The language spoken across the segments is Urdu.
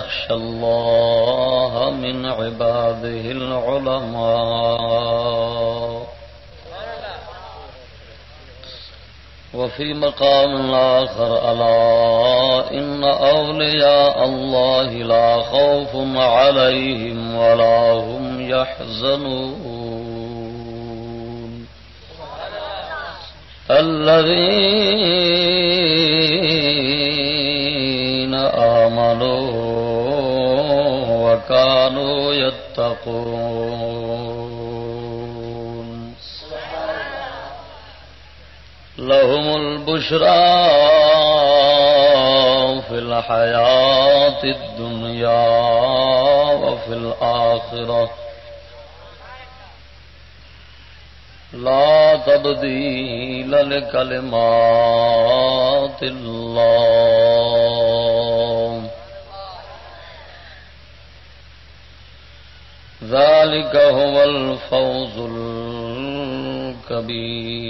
يخشى الله من عباده العلماء. وفي مقام آخر ألا إن أولياء الله لا خوف عليهم ولا هم يحزنون. الذين آمنوا وكانوا يتقون. لهم البشرى في الحياة الدنيا وفي الآخرة. لا تبديل لكلمات الله. ذلك هو الفوز الكبير.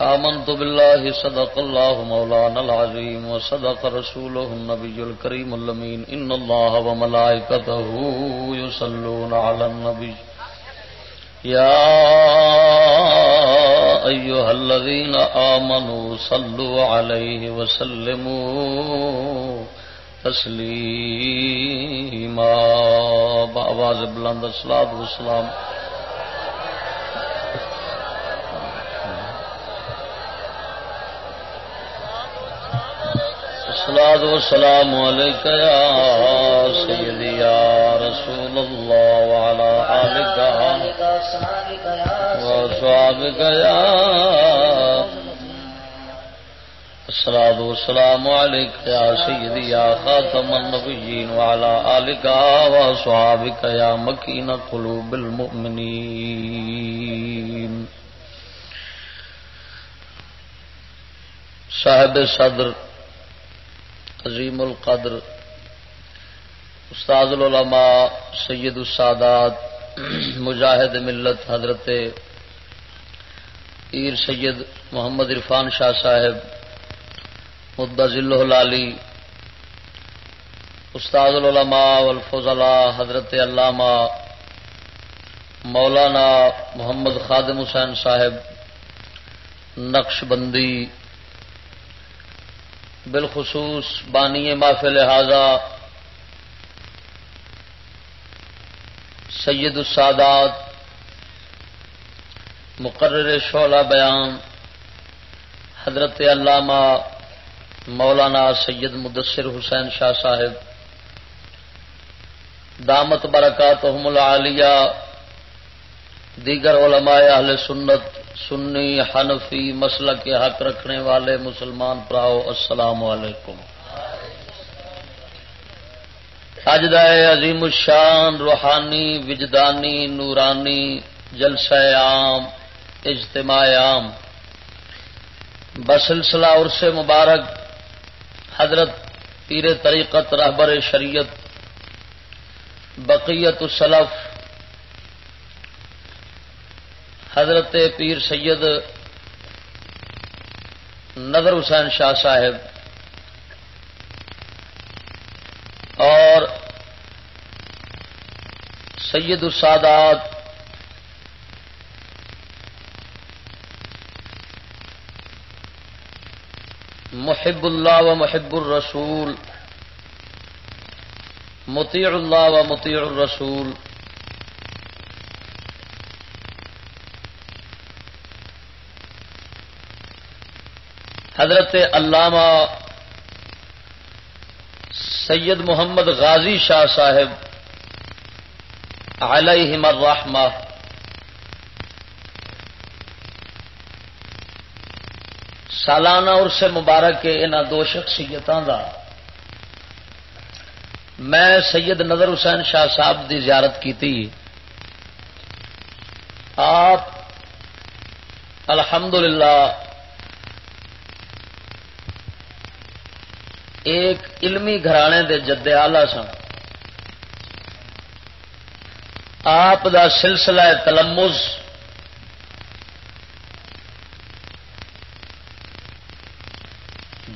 آمنت بالله، صدق الله مولانا العظيم، وصدق رسوله النبي الكريم اللمين إن الله وملائكته يصلون على النبي. يا أيها الذين آمنوا صلوا عليه وسلموا تسليما. بأواز بلند، الصلاة والسلام. الصلاة والسلام عليك يا سيدي يا رسول الله وعلى آلك. وصحابك يا الصلاة والسلام عليك يا سيدي يا خاتم النبيين وعلى آلك وصحابك يا مكين قلوب المؤمنين. صاحب صدر عظیم القدر استاد العلماء سید السادات مجاہد ملت حضرت پیر سید محمد عرفان شاہ صاحب مدا ذلہ لالی استاد العلماء والفضلاء، حضرت علامہ مولانا محمد خادم حسین صاحب، نقش بندی، بالخصوص بانی محفل لہذا سید السادات، مقرر شعلہ بیان، حضرت علامہ مولانا سید مدثر حسین شاہ صاحب، دامت برکات العالیہ، دیگر علماء اہل سنت، سنی حنفی مسل کے حق رکھنے والے مسلمان پراؤ، السلام علیکم۔ اج عظیم الشان روحانی، وجدانی، نورانی جلسہ عام، اجتماع عام۔ بسلسلہ عرص مبارک حضرت پیر طریقت رہبر شریعت بقیت السلف حضرت پیر سید نظر حسین شاہ صاحب اور سید السادات محب اللہ و محب الرسول، مطیع اللہ و مطیع الرسول، حضرت علامہ سید محمد غازی شاہ صاحب علیہ الرحمہ۔ سالانہ اور سے مبارک کے ان دو شخصیتوں کا میں سید نظر حسین شاہ صاحب دی زیارت کی آپ، الحمدللہ ایک علمی گھرانے دے جدے آلہ سن۔ آپ دا سلسلہ تلمز۔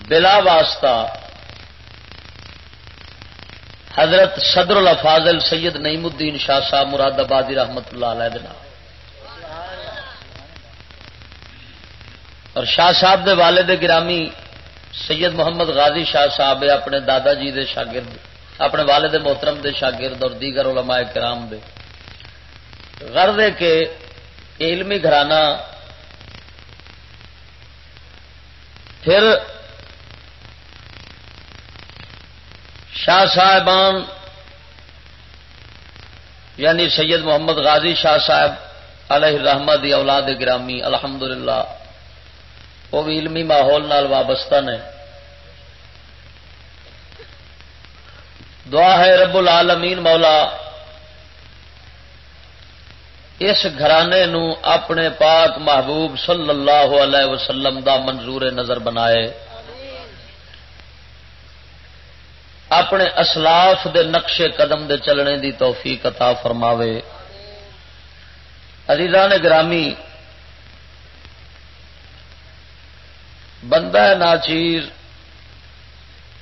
بلا واسطہ حضرت صدر الفاظل سید نعیم الدین شاہ صاحب مراد آبادی رحمت اللہ علیہ دن اور شاہ صاحب دے والد گرامی سید محمد غازی شاہ صاحب اپنے دادا جی دے شاگرد، اپنے والد محترم دے شاگرد اور دیگر علماء کرام دے۔ غرض کے علمی گھرانہ پھر شاہ صاحبان یعنی سید محمد غازی شاہ صاحب علیہ الرحمد اولاد گرامی، الحمدللہ وہ بھی علمی ماحول نال وابستہ نے۔ دعا ہے رب العالمین مولا، اس گھرانے نو اپنے پاک محبوب صلی اللہ علیہ وسلم دا منظور نظر بنائے۔ اپنے اسلاف دے نقشے قدم دے چلنے دی توفیق عطا فرماوے۔ عزیزان گرامی بندہ ناچیر،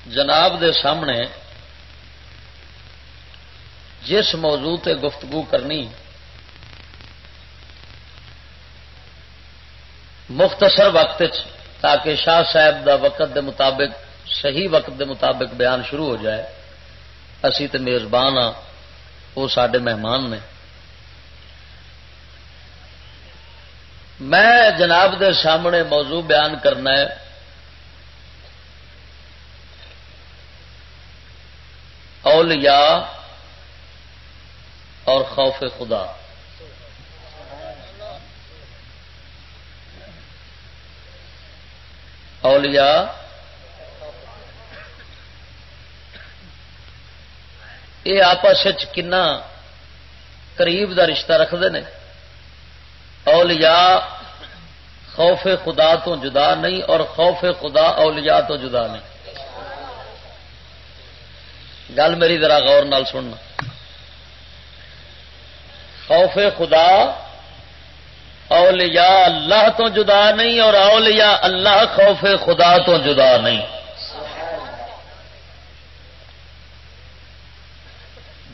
جناب دے سامنے جس موضوع تے گفتگو کرنی، مختصر وقت تاکہ شاہ صاحب دا وقت دے مطابق، صحیح وقت دے مطابق بیان شروع ہو جائے، اسی تے میزبان ہاں وہ سڈے مہمان نے۔ میں جناب دے سامنے موضوع بیان کرنا ہے۔ اولیاء اور خوف خدا۔ اولیاء یہ آپس کنا قریب دا رشتہ رکھتے ہیں اولیاء خوف خدا تو جدا نہیں اور خوف خدا اولیاء تو جدا نہیں۔ گل میری ذرا غور نال سننا۔ خوف خدا اولیاء اللہ تو جدا نہیں اور اولیاء اللہ خوف خدا تو جدا نہیں۔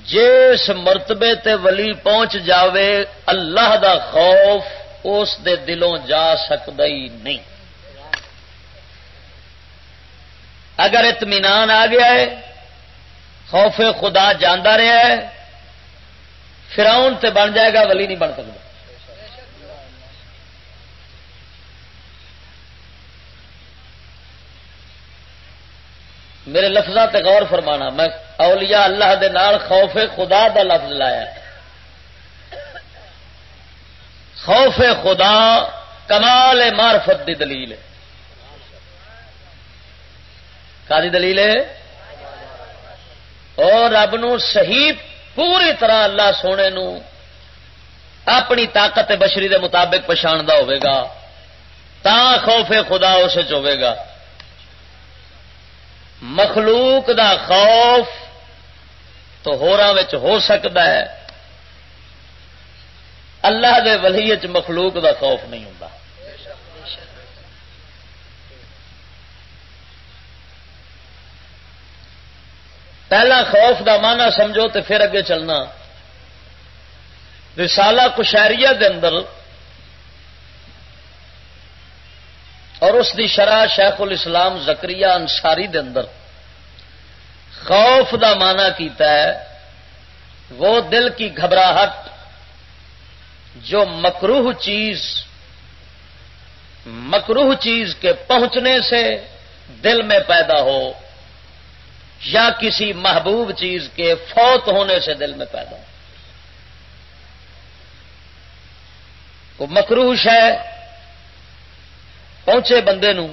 جس مرتبے تے ولی پہنچ جاوے، اللہ دا خوف اس دے دلوں جا سکتا ہی نہیں۔ اگر اطمینان آ گیا ہے، خوف خدا جانا رہا ہے، فراؤن تے بن جائے گا، ولی نہیں بن سکتا میرے لفظات غور فرمانا، میں اولیاء اللہ دے نال خوف خدا دا لفظ لایا۔ خوف خدا کمال معرفت دی دلیل ہے۔ کا دلیل ہے؟ اور رب نو صحیح پوری طرح اللہ سونے نو اپنی طاقت بشری دے مطابق پچھاڑا ہوگا تا خوف خدا اس گا۔ مخلوق دا خوف تو ہو سکتا ہے۔ اللہ دے ولی مخلوق دا خوف نہیں ہوں پہلا خوف دا مانا سمجھو تو پھر اگے چلنا۔ رسالہ کشہری دے اندر اور اس دی شرح شیخ الاسلام زکری انصاری دے اندر خوف دا مانا کیتا ہے، وہ دل کی گھبراہٹ، جو مکروح چیز مکروح چیز کے پہنچنے سے دل میں پیدا ہو یا کسی محبوب چیز کے فوت ہونے سے دل میں پیدا ہو۔ وہ مکروش ہے پہنچے بندے نو،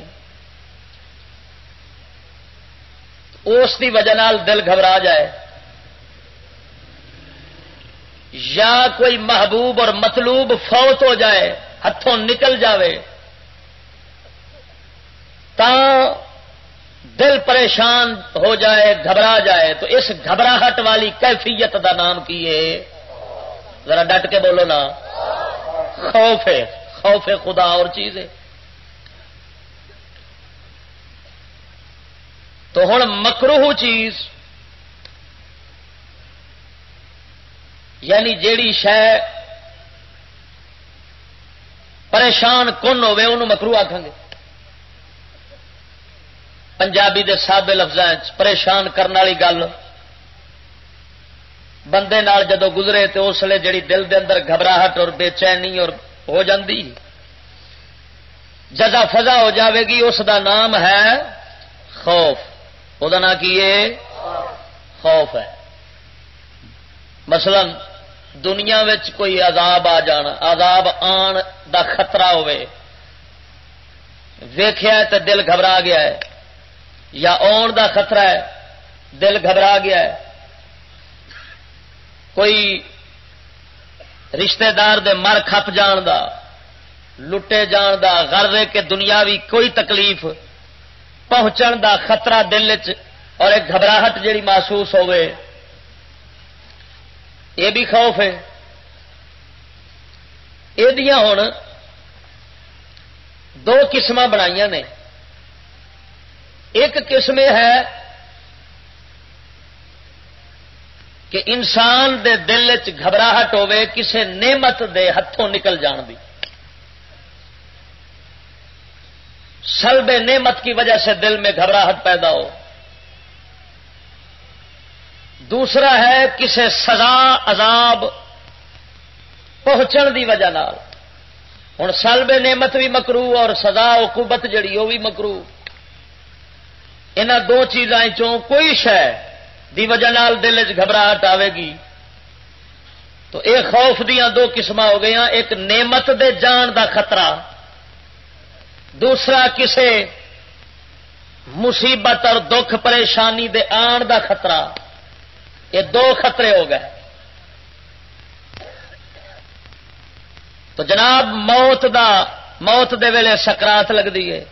اس کی وجہ دل گھبرا جائے۔ یا کوئی محبوب اور مطلوب فوت ہو جائے ہاتھوں نکل جائے تا دل پریشان ہو جائے، گھبرا جائے۔ تو اس گھبراہٹ والی کیفیت دا نام کی ہے؟ ذرا ڈٹ کے بولو نا۔ خوف ہے، خوف خدا اور چیز ہے۔ تو ہوں مکروہ چیز یعنی جیڑی شہ پریشان کن ہوے انہوں مکرو آخان گے۔ پنجابی دے سابے لفظ پریشان کرنے والی گل، بندے نال جدو گزرے تو اس لیے جڑی دل دے اندر گھبراہٹ اور بے چینی اور ہو جاندی جزا فضا ہو جاوے گی، اس دا نام ہے خوف۔ وہ نام کی خوف ہے۔ مثلا دنیا کوئی عذاب آ جان عذاب آن دا خطرہ ہوئے۔ ویخیا تو دل گھبرا گیا ہے۔ یا آن دا خطرہ ہے، دل گھبرا گیا ہے۔ کوئی رشتہ دار دے مر کھپ جان دا، لٹے جان دا غرضے کے دنیاوی کوئی تکلیف پہنچن دا خطرہ دل چ اور ایک گھبراہٹ جیڑی محسوس ہوئے یہ بھی خوف ہے۔ یہ ہوں دو قسم بنائی نے۔ ایک قسم ہے کہ انسان دے دل چ گھبراہٹ ہوے کسے نعمت دے ہاتھوں نکل جان دی۔ سلب نعمت کی وجہ سے دل میں گھبراہٹ پیدا ہو۔ دوسرا ہے کسے سزا، عذاب پہنچن دی وجہ نال۔ ہوں سلب نعمت بھی مکرو اور سزا حکومت جڑی وہ بھی مکرو۔ ان دو چیزاں چوں کوئی شہ دی وجہ نال دل چ گھبراہٹ آئے گی۔ تو اے خوف دیا دو قسم ہو گئی ایک نعمت دے جان دا خطرہ۔ دوسرا کسے مصیبت اور دکھ پریشانی دے آن دا خطرہ، یہ دو خطرے ہو گئے۔ تو جناب، موت دا، موت دے ویلے سکرات لگتی ہے،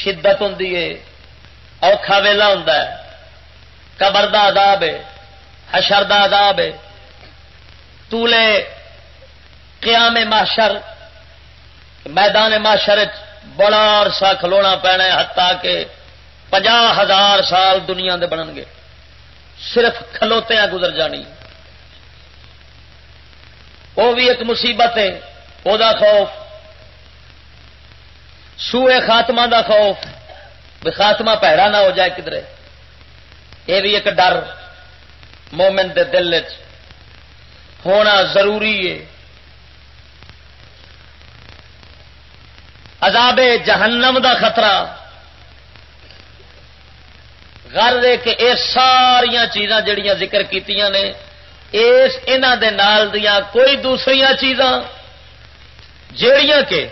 شدت ہوں اوکھا ویلا ہوں قبر دا عذاب ہے، حشر دا عذاب ہے۔ تولے قیام معاشر میدان معاشر بڑا عرصہ کھلونا پینا ہتا کہ پناہ ہزار سال دنیا دے بنن گے۔ صرف کھلوتے گزر جانی۔ وہ بھی ایک مصیبت ہے، وہ خوف۔ سوئے خاتمہ دا خوف۔ بھی خاتمہ پیڑا نہ ہو جائے کدھر یہ بھی ایک ڈر مومن دے دل چ ہونا ضروری ہے۔ عذاب جہنم دا خطرہ۔ گھر دے کہ یہ ساریا چیزاں جڑیاں ذکر کیتیاں نے، اس دے نال دیا کوئی دوسری چیزاں جڑیاں کہ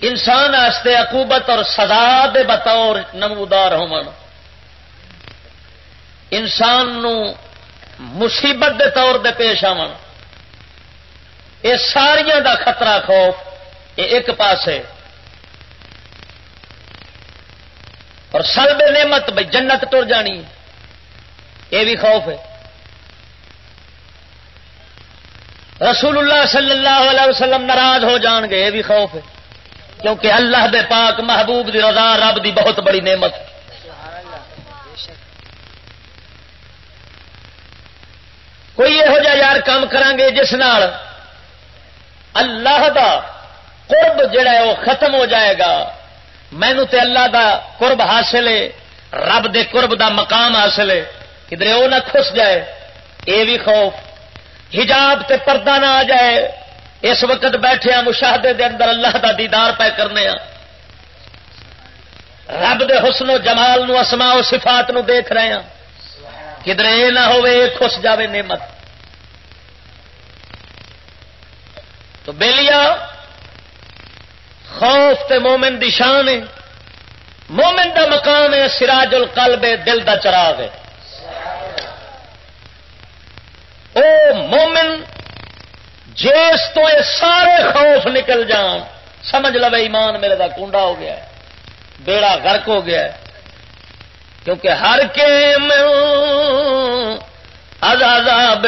انسان آستے عقوبت اور سزا دے بطور نمودار ہون۔ انسان نو مصیبت دے طور دے پیش آن یہ ساریا دا خطرہ خوف، یہ ایک پاس ہے اور سلب نعمت بھائی جنت تر جانی۔ یہ بھی خوف ہے۔ رسول اللہ صلی اللہ علیہ وسلم ناراض ہو جان گے، یہ بھی خوف ہے۔ کیونکہ اللہ دے پاک محبوب دی رضا رب دی بہت بڑی نعمت۔ کوئی یہو جہ یار کام کرانگے جس نال اللہ دا قرب جڑا ہے وہ ختم ہو جائے گا۔ مینو تے اللہ دا قرب حاصل ہے، رب دے قرب دا مقام حاصل ہے۔ کدھر وہ نہ خس جائے، اے بھی خوف۔ حجاب تے پردہ نہ آ جائے۔ اس وقت بیٹھے ہیں مشاہدے دے اندر اللہ دا دیدار پہ کرنے ہیں رب دے حسن و جمال نو اسماء و صفات نو دیکھ رہے ہیں کدھر یہ نہ ہوئے خس جاوے نعمت۔ تو بےلیا خوف تے مومن دی شان ہے۔ مومن دا مقام ہے سراج القلب ہے دل دا چراغ ہے۔ او مومن، جس تو یہ سارے خوف نکل جان، سمجھ لو ایمان میرے دا کنڈا ہو گیا ہے، بیڑا غرق ہو گیا ہے۔ کیونکہ ہر کے میں عذاب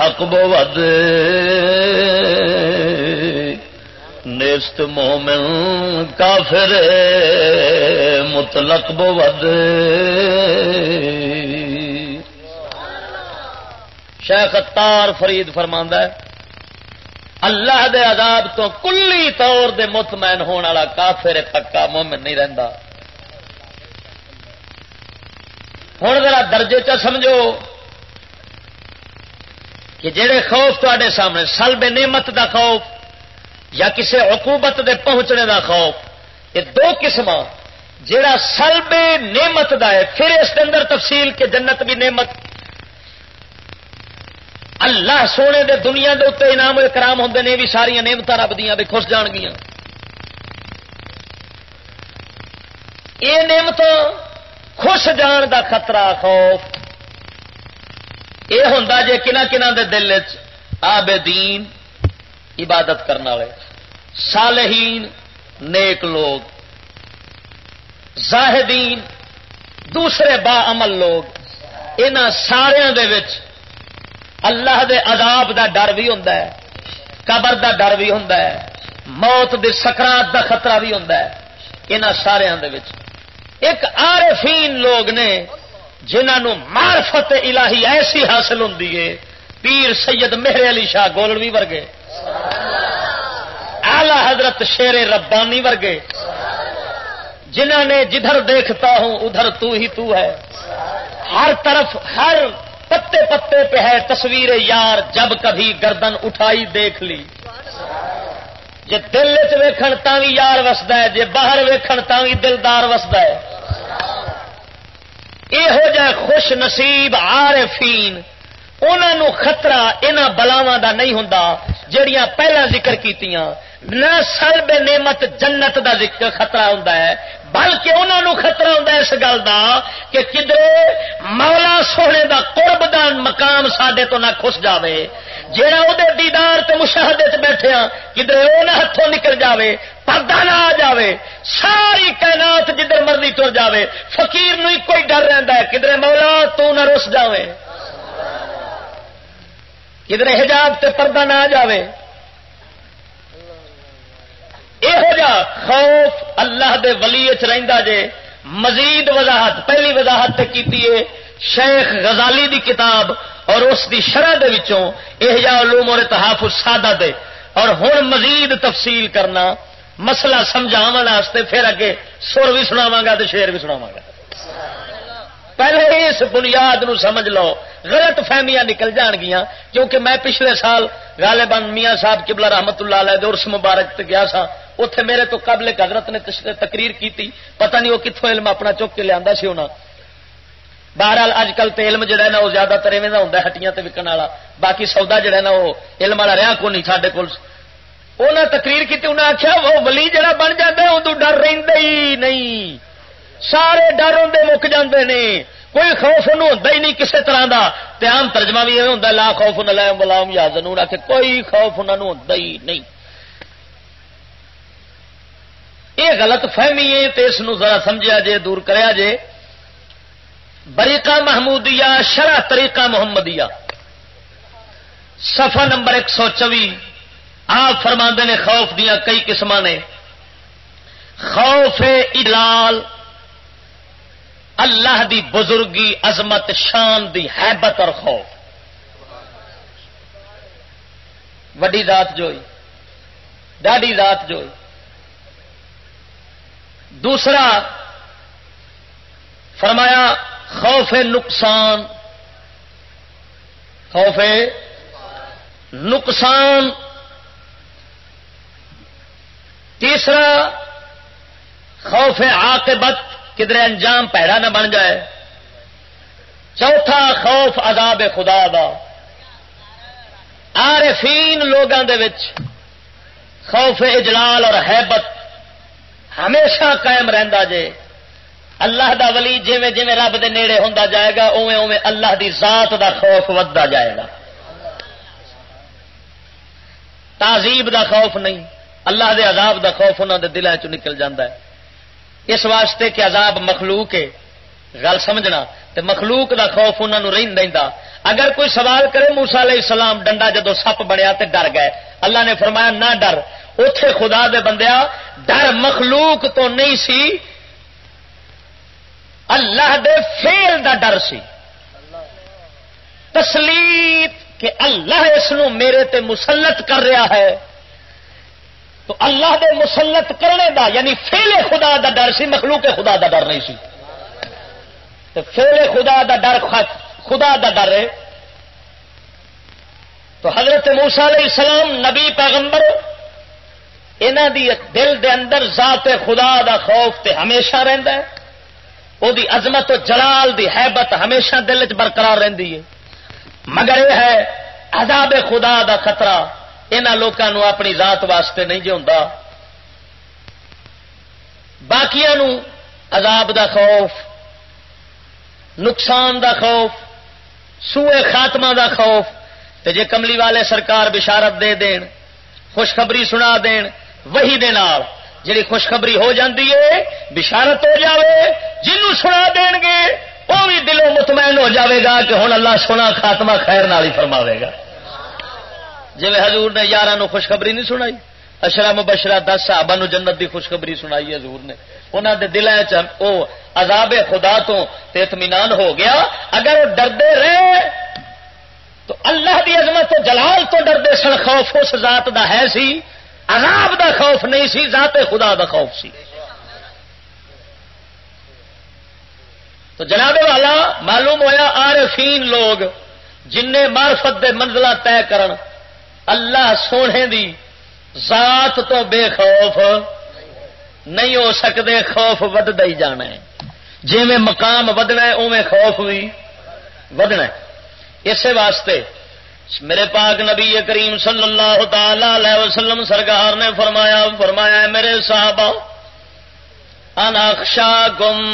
حق بود نیست مومن کافر، مطلق بود شیخ اتار فرید فرماندہ ہے، اللہ دے عذاب تو کلی طور دے مطمئن ہونے والا کافر پکا مومن نہیں رہتا ہوں ذرا درجے چ سمجھو۔ کہ جڑے خوف تے سامنے، سلب نعمت دا خوف یا کسی عقوبت دے پہنچنے دا خوف، یہ دو قسم جڑا سلب نعمت دا ہے، پھر اس کے اندر تفصیل کہ جنت بھی نعمت۔ اللہ سونے دے دنیا دے اتنے انعام کرام ہوں نے بھی ساریا نعمت رب دیا بھی خوش جان گیا یہ نعمت خوش جان دا خطرہ خوف۔ یہ ہوں جی کنہ کنہ دے دل آبدین عبادت کرنے والے، صالحین، نیک لوگ، زاہدین، دوسرے با عمل لوگ ان سارا اللہ دے عذاب دا ڈر بھی ہوں قبر دا ڈر بھی ہوں موت دے سکرات دا خطرہ بھی ہوں ان سارا ایک عارفین لوگ نے جنہوں معرفت الہی ایسی حاصل ہوں پیر سید مہر علی شاہ گولڑوی ورگے آلہ حضرت شیر ربانی ورگے جنہوں نے جدھر دیکھتا ہوں ادھر تو ہی تو ہے۔ ہر طرف ہر پتے پتے پہ ہے تصویر یار، جب کبھی گردن اٹھائی دیکھ لی۔ جی دل چیکن بھی یار وسد ہے جی باہر ویکھن بھی دلدار وسد ہے۔ یہو جہ خوش نصیب عارفین انہوں خطرہ انہوں بلاوا دا نہیں ہوں جڑیاں پہلا ذکر کیتیاں نہ سلب نعمت جنت دا ذکر خطرہ ہوں بلکہ انہوں خطرہ ہوں اس گل کا کہ کدھر مولا سونے دا قرب دا مقام سڈے تو نہ خوش جائے جہاں وہ دیدار تے مشاہدے بیٹھے ہاں کدھر وہ نہ ہاتھوں نکل جاوے پردہ نہ آ جاوے، ساری کائنات جدھر مرضی تر جاوے، فقیر نو کوئی ڈر رہتا ہے، کدھر مولا تو نہ رس جاوے۔ کدھر حجاب تے پردہ نہ آ جاوے۔ یہو خوف اللہ دے ولی چ جے، مزید وضاحت، پہلی وضاحت کی شیخ غزالی دی کتاب اور اس دی شرح دے وچوں احیاء علوم اور تحافظ سادہ دے۔ اور ہن مزید تفصیل کرنا۔ مسئلہ سمجھاو پھر اگے سر بھی سناواں گا تو شیر بھی سناواں گا۔ پہلے اس بنیاد نو سمجھ لو، غلط فہمیاں نکل جان گیا کیونکہ میں پچھلے سال غالباً میاں صاحب قبلہ رحمت اللہ علیہ ارس مبارک گیا سا اتے میرے تو قبل حضرت نے تقریر کی تھی پتہ نہیں وہ کتوں علم اپنا چک کے لیا سی ہونا۔ بہرحال اج کل تو علم جہا نا، وہ زیادہ تر ایویں ہوں ہٹیاں وکن والا، باقی سودا جہا نا، وہ علم والا رہا کو نہیں سارے کول انہیں تقریر کی انہیں آخیا وہ ولی جہا بن جاتا ادو ڈر ہی نہیں۔ سارے ڈر ہوں مک جاندے نے۔ کوئی خوف انہوں ہوتا ہی نہیں کسی طرح کا عام ترجمہ بھی یہ ہوتا لا خوف نہ لائم بلاؤ یاد آ کے کوئی خوف انہوں ہوتا ہی نہیں۔ یہ غلط فہمی ہے تو اس ذرا سمجھا جے، دور کریا جے۔ بریقہ محمودیہ، شرح طریقہ محمدیہ۔ صفحہ نمبر ایک سو چوی آپ فرما نے خوف دیا کئی قسم نے۔ خوف اجلال، اللہ دی بزرگی، عظمت، شان دی حیبت اور خوف۔ وڈی ذات جوئی، ڈاڈی ذات جوئی۔ دوسرا، فرمایا، خوف نقصان۔ خوف نقصان تیسرا، خوف عاقبت کدھر انجام پیڑا نہ بن جائے۔ چوتھا، خوف عذاب خدا دا۔ عارفین لوگوں دے خوف اجلال اور حیبت ہمیشہ قائم رہندا جے۔ اللہ دا ولی جیویں جیویں رب دے نیڑے ہوندا جائے گا، اوویں اوویں اللہ دی ذات دا خوف ودتا جائے گا۔ تعذیب دا خوف نہیں۔ اللہ دے عذاب دا خوف انہوں دے دلوں چ نکل جاندہ ہے۔ اس واسطے کہ عذاب مخلوق ہے۔ گل سمجھنا، تے مخلوق دا خوف انہوں رہن دینا اگر کوئی سوال کرے موسا علیہ السلام ڈنڈا جدو سپ بنیا تے ڈر گئے۔ اللہ نے فرمایا، نہ ڈر۔ اتے خدا دے بندیا ڈر مخلوق تو نہیں سی۔ اللہ دے فیل دا ڈر سی۔ تسلیت کہ اللہ اس میرے تے مسلط کر رہا ہے۔ تو اللہ دے مسلط کرنے دا یعنی فیل خدا دا ڈر سی، مخلوق خدا دا ڈر نہیں سی۔ تو فیل خدا دا ڈر خدا دا ڈر ہے۔ تو حضرت موسا علیہ السلام، نبی پیغمبر انہ دی دل دے اندر ذات خدا دا خوف تے ہمیشہ رہندا ہے۔ او دی عظمت و جلال دی حیبت ہمیشہ دل چ برقرار رہندی ہے۔ مگر یہ ہے، عذاب خدا دا خطرہ۔ یہاں لوگوں اپنی ذات واسطے نہیں جو باقیا عذاب دا خوف، نقصان دا خوف سوئے خاتمہ دا خوف۔ تے جے کملی والے سرکار بشارت دے دین، خوشخبری سنا دین وہی دے نال جی خوشخبری ہو جاندی ہے، بشارت ہو جاوے، جنوں سنا دین گے وہ بھی دلوں مطمئن ہو جاوے گا کہ ہوں اللہ سونا خاتمہ خیر نال ہی فرماوے گا۔ جی حضور نے یار خوشخبری نہیں سنائی؟ اشرا مبشرا دس صحابہ نو جنت دی خوشخبری سنائی حضور نے۔ انہوں دے دل عذاب خدا تو اطمینان ہو گیا۔ اگر وہ ڈردے رہے، تو اللہ دی عظمت تو جلال تو ڈردے سن، خوف اس ذات دا ہے سی۔ عذاب دا خوف نہیں سی، ذات خدا دا خوف سی۔ تو جناب والا، معلوم ہویا عارفین لوگ جن مارفت دے منزلہ طے کرن۔ اللہ سونے دی ذات تو بے خوف نہیں ہو سکتے خوف ود ہی جانا ہے۔ جی میں مقام ودنا ہے اوے خوف بھی ودنا ہے۔ اسی واسطے میرے پاک نبی کریم صلی اللہ تعالی علیہ وسلم سرکار نے فرمایا فرمایا ہے میرے صحابہ انخشا گم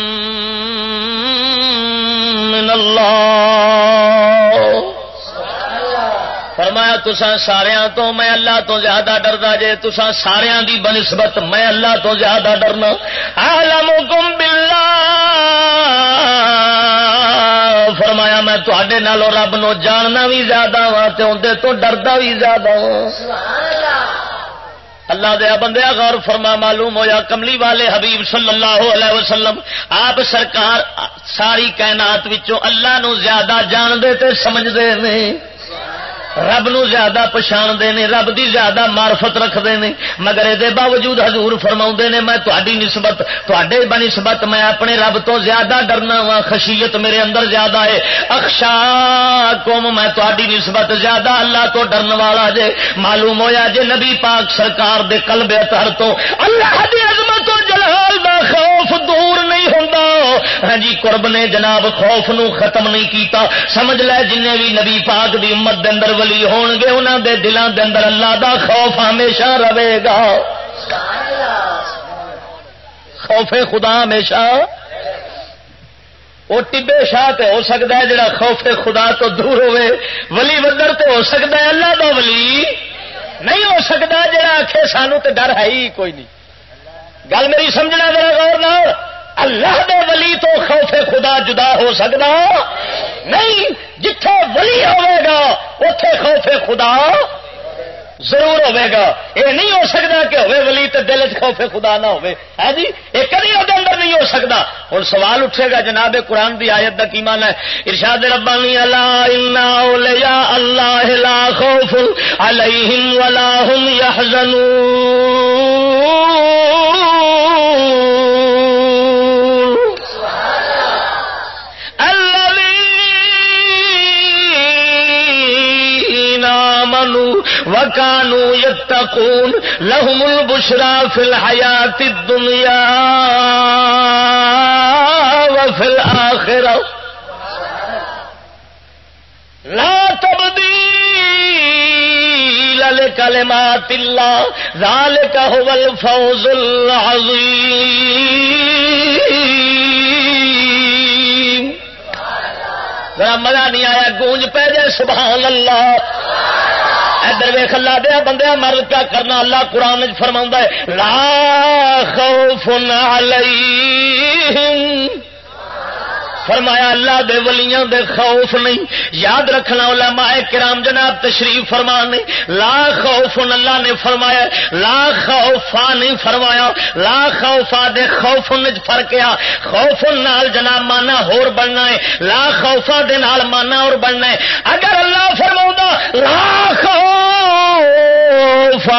اللہ۔ فرمایا تسا سارا تو میں اللہ تو زیادہ ڈردا جے تسا سارا دی بنسبت میں اللہ تو زیادہ ڈرنا۔ عالم گم بلا فرمایا میں تے نالوں رب نو جاننا بھی زیادہ وا اندر تو ڈردا بھی زیادہ اللہ۔ دیا بندیا غور فرما معلوم ہویا کملی والے حبیب صلی اللہ علیہ وسلم آپ سرکار ساری کائنات وچوں اللہ نو زیادہ جانتے تے سمجھتے ہیں رب نو زیادہ پچھاڑتے ہیں رب دی زیادہ مارفت رکھتے ہیں مگر یہ باوجود حضور فرما نے، میں تاری نسبت تے بنسبت میں اپنے رب تو زیادہ ڈرنا وا، خشیت میرے اندر زیادہ ہے۔ اکشا کم میں تاری نسبت زیادہ اللہ تو ڈرن والا جے۔ معلوم ہویا جے نبی پاک سرکار دے قلب اتر تو اللہ دی عظمت و جلال دا خوف دور نہیں ہوں ہاں جی قرب نے جناب خوف نو ختم نہیں کیتا۔ سمجھ لے جن بھی نبی پاک دی امت دے اندر ولی ہون گے انہوں دے دلان دے اندر اللہ دا خوف ہمیشہ رہے گا۔ خوف خدا ہمیشہ۔ وہ ٹبے شاہ تے ہو سکتا ہے جڑا خوف خدا تو دور ہوئے، ولی ودر تے ہو سکتا ہے اللہ دا ولی نہیں ہو سکتا جڑا آخے سانو تے ڈر ہے ہی کوئی نہیں۔ گل میری سمجھنا ذرا غور نہ اللہ دے ولی تو خوف خدا جدا ہو سکتا نہیں، جتھے ولی ہوے گا اتے خوف خدا ضرور ہوے گا۔ یہ نہیں ہو سکتا کہ ہوے ولی تو دل چ خوف خدا نہ ہوے ہے جی؟ یہ کدی وہ اندر نہیں ہو سکتا ہوں سوال اٹھے گا جناب قرآن کی آیت کا کی مان ہے؟ ارشاد ربانی اللہ اللہ لا خوف علیہم ولا هم وکانو یتقون لهم البشرا فی الحیات الدنیا وفی الاخرہ لا تبدیل لکلمات اللہ ذالک هو الفوز العظیم ذرا مزہ نہیں آیا، گونج پہ جائے، سبحان اللہ۔ ادھر ویخ اللہ دیا بندے مرد کیا کرنا؟ اللہ قرآن فرما ہے، لا خوف علیہم فرمایا اللہ دے ولیاں دے خوف نہیں۔ یاد رکھنا علماء کرام جناب تشریف فرمان لا خوف اللہ نے فرمایا، لا خوفا نہیں فرمایا، لا خوفا دے خوف فرق آ خوف نال جناب مانا ہور بننا ہے، لا خوفا دے نال مانا اور بننا ہے۔ اگر اللہ فرما لا خوف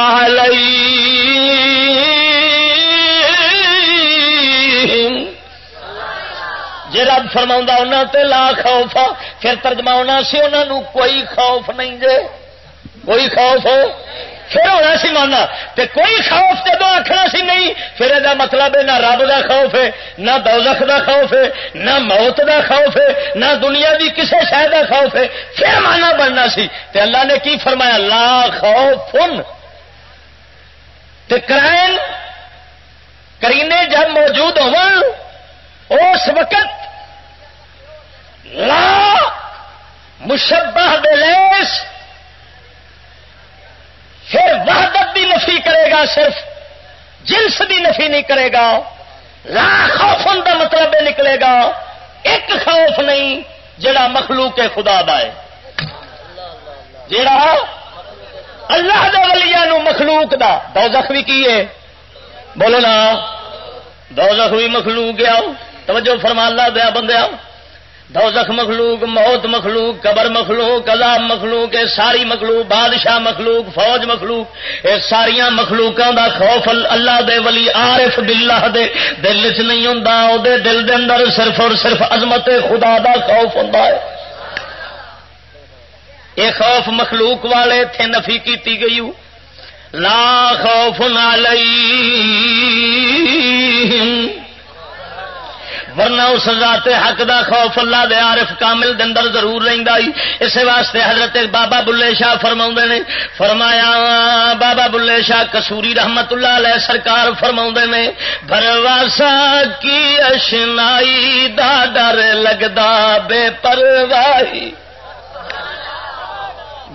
جی رب فرما انہوں لا خوف پھر ترجمہ ہونا سی انہوں کوئی خوف نہیں جے۔ کوئی خوف؟ ہو پھر ہونا سی ماننا تے کوئی خوف جب آخنا سی نہیں، پھر یہ مطلب ہے نہ رب دا خوف ہے، نہ دوزخ دا خوف ہے، نہ موت دا خوف ہے، نہ دنیا دی کسی شہر دا خوف ہے۔ پھر مانا بننا سی۔ تے اللہ نے کی فرمایا؟ لا خوف تے کرائن، کرینے جب موجود ہو اس وقت لا مشبہ دلیس پھر وحدت بھی نفی کرے گا صرف، جنس بھی نفی نہیں کرے گا۔ لا خوف کا مطلب نکلے گا، ایک خوف نہیں جڑا مخلوق خدا دا ہے۔ جڑا اللہ دے ولیا مخلوق دا۔ دوزخ بھی کی ہے؟ بولو نا، دوزخ بھی مخلوق آؤ۔ توجہ فرمان اللہ دیا بندے آؤ۔ دوزخ مخلوق، موت مخلوق، قبر مخلوق عذاب مخلوق اے ساری مخلوق، بادشاہ مخلوق، فوج مخلوق اے ساریا مخلوقوں دا خوف اللہ دے ولی عارف باللہ دے دل چ نہیں ہوں او دے دل دے اندر صرف اور صرف عظمت خدا دا خوف ہوں اے خوف مخلوق والے تھے نفی کیتی گئی۔ لا خوف علیہم ورنہ اس ذات حق دا خوف اللہ دے عارف کامل دے اندر ضرور رہندا ہی۔ اس واسطے حضرت بابا بلے شاہ فرماؤں نے، فرمایا، بابا بلے شاہ کسوری رحمت اللہ علیہ سرکار فرماؤں نے بھرواسا کی اشنائی دا ڈر لگدا، بے پرواہی۔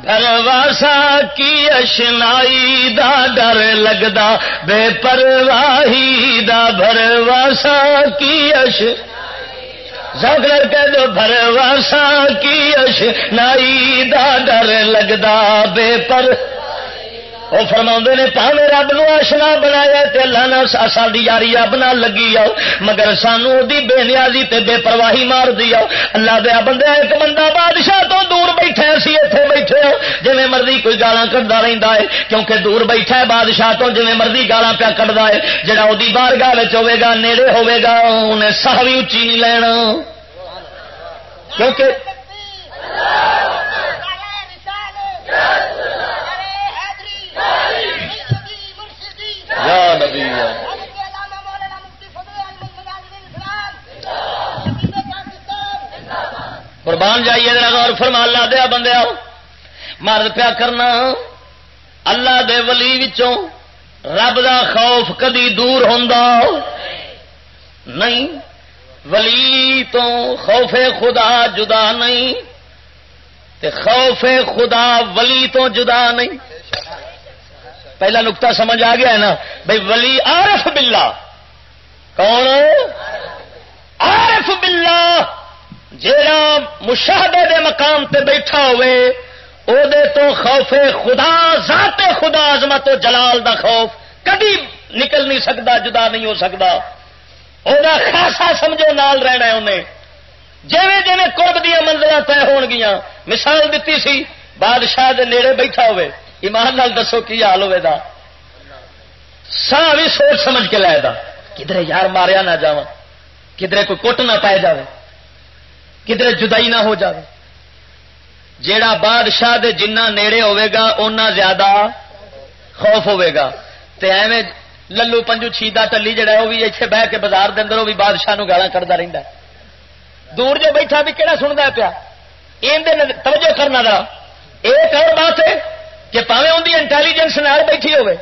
پرواسا کی اشنائی دا ڈر لگدا، بے پرواہی دا بھرواسا کی اش زگر کہہ دو بھرواسا کی اش نائی دا ڈر لگدا، بے پر وہ فرما نے پاوے رب نو آشنا بنایا تے اللہ نے ساری یاری رب نہ لگی آؤ، مگر سانو دی بے نیازی تے بے پرواہی مار دی آؤ۔ اللہ دیا بندہ ایک بندہ بادشاہ تو دور بیٹھے سی اتنے بیٹھے ہو جی مرضی کوئی گالا کرتا رہتا ہے، کیونکہ دور بیٹھا ہے بادشاہ تو جی مرضی گالا پیا کٹتا ہے جہاں وہ بار گاہ ہوے گا، نیڑے ہوے گا انہیں سہ بھی اچھی نہیں لینا۔ کیونکہ قربان جائیے غور فرما، اللہ دیا بندے مرد پیا کرنا، اللہ دے ولی وچوں رب دا خوف کدی دور ہوں نہیں۔ ولی تو خوف خدا جدا نہیں، تے خوف خدا ولی تو جدا نہیں۔ پہلا نقطہ سمجھ آ گیا ہے نا بھائی ولی عارف باللہ۔ کون؟ عارف باللہ۔ جیڑا مشاہدے دے مقام تے بیٹھا ہوئے، او دے تو خوف خدا، ذات خدا، عظمت و جلال دا خوف کبھی نکل نہیں سکتا، جدا نہیں ہو سکتا۔ وہ خاصا سمجھو نال رہنا ہے انہیں۔ جیویں جیویں قرب دیا منزل طے ہون گیا مثال دیتی سی، بادشاہ دے نیڑے بیٹھا ہوئے۔ ایمان نال دسو کی حال ہوئے دا؟ سا بھی سوچ سمجھ کے لائے دا۔ کدھر یار ماریا نہ جا کدھر کوئی کٹ نہ پائے جائے کدھر جدائی نہ ہو جائے جیڑا بادشاہ دے جنہ نیڑے ہوئے گا، اونا زیادہ خوف ہوئے گا۔ تے ایویں للو پنجو چھیدا ٹلی جڑا وہ بھی اتنے بہ کے بازار دے اندر وہ بھی بادشاہ نو گالا کرتا رہتا دور جو بیٹھا بھی کہڑا سنتا پیا؟ توجہ کرنا ذرا۔ ایک اور بات ہے کہ پاوے ان کی انٹیلیجنس نال بیٹھی ہوے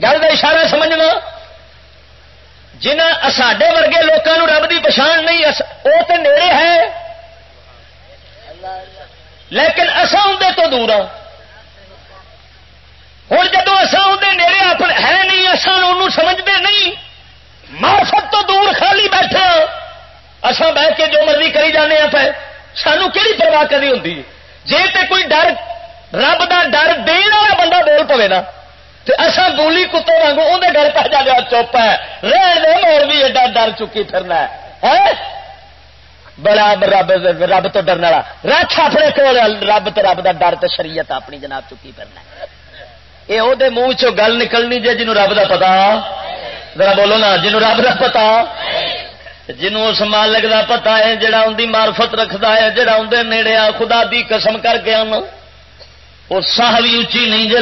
گل کا اشارہ سمجھنا جنہ ساڈے ورگے لوگوں رب کی پچھان نہیں وہ تو نیڑے ہے لیکن اصا اندر تو دور ہوں ہوں جدو اصا اندر نیڑے اپنے ہے نہیں اصا ان سمجھتے نہیں مارفت تو دور خالی بیٹھے ہو اصا بہ کے جو مرضی کری جانے پہ سانو کہڑی پرواہ کرنی ہوں جی تے کوئی ڈر، رب دا ڈر دین والا بندہ بول پوے نا تو اصا گولی کتے واگو اندر ڈر پہ جا چپ ہے۔ رہن دے مور بھی ایڈا ڈر چکی پھرنا ہے۔ بڑا رب رب تو ڈرنے والا۔ رکھ اپنے کو رب تو رب دا ڈر تو شریعت اپنی جناب چکی پھرنا یہ وہ منہ چ گل نکلنی جی جنوب رب دا پتا؟ ذرا بولو نا جنوب رب دا پتا؟ جنوں اس مالک دا پتا ہے، جڑا ان دی معرفت رکھدا ہے، جڑا اندر نیڑے آ خدا دی قسم کر کے آنا، وہ ساہ بھی اچھی نہیں جے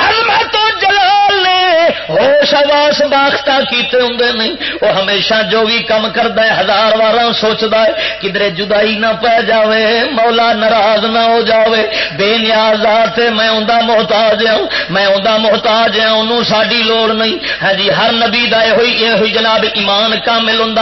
لینا تو جلال نے ہوش آواس باختہ کیتے ہوں نہیں۔ وہ ہمیشہ جو بھی کم کرتا ہے، ہزار بار سوچتا ہے کدھر جدائی نہ پی جاوے، مولا ناراض نہ ہو جاوے۔ بے نیاز آتے، میں اندر محتاج ہوں، میں اندر محتاج ہوں انہوں ساری لوڑ نہیں۔ ہاں جی ہر نبی دا ہوئی یہ ہوئی جناب ایمان کامل ہوں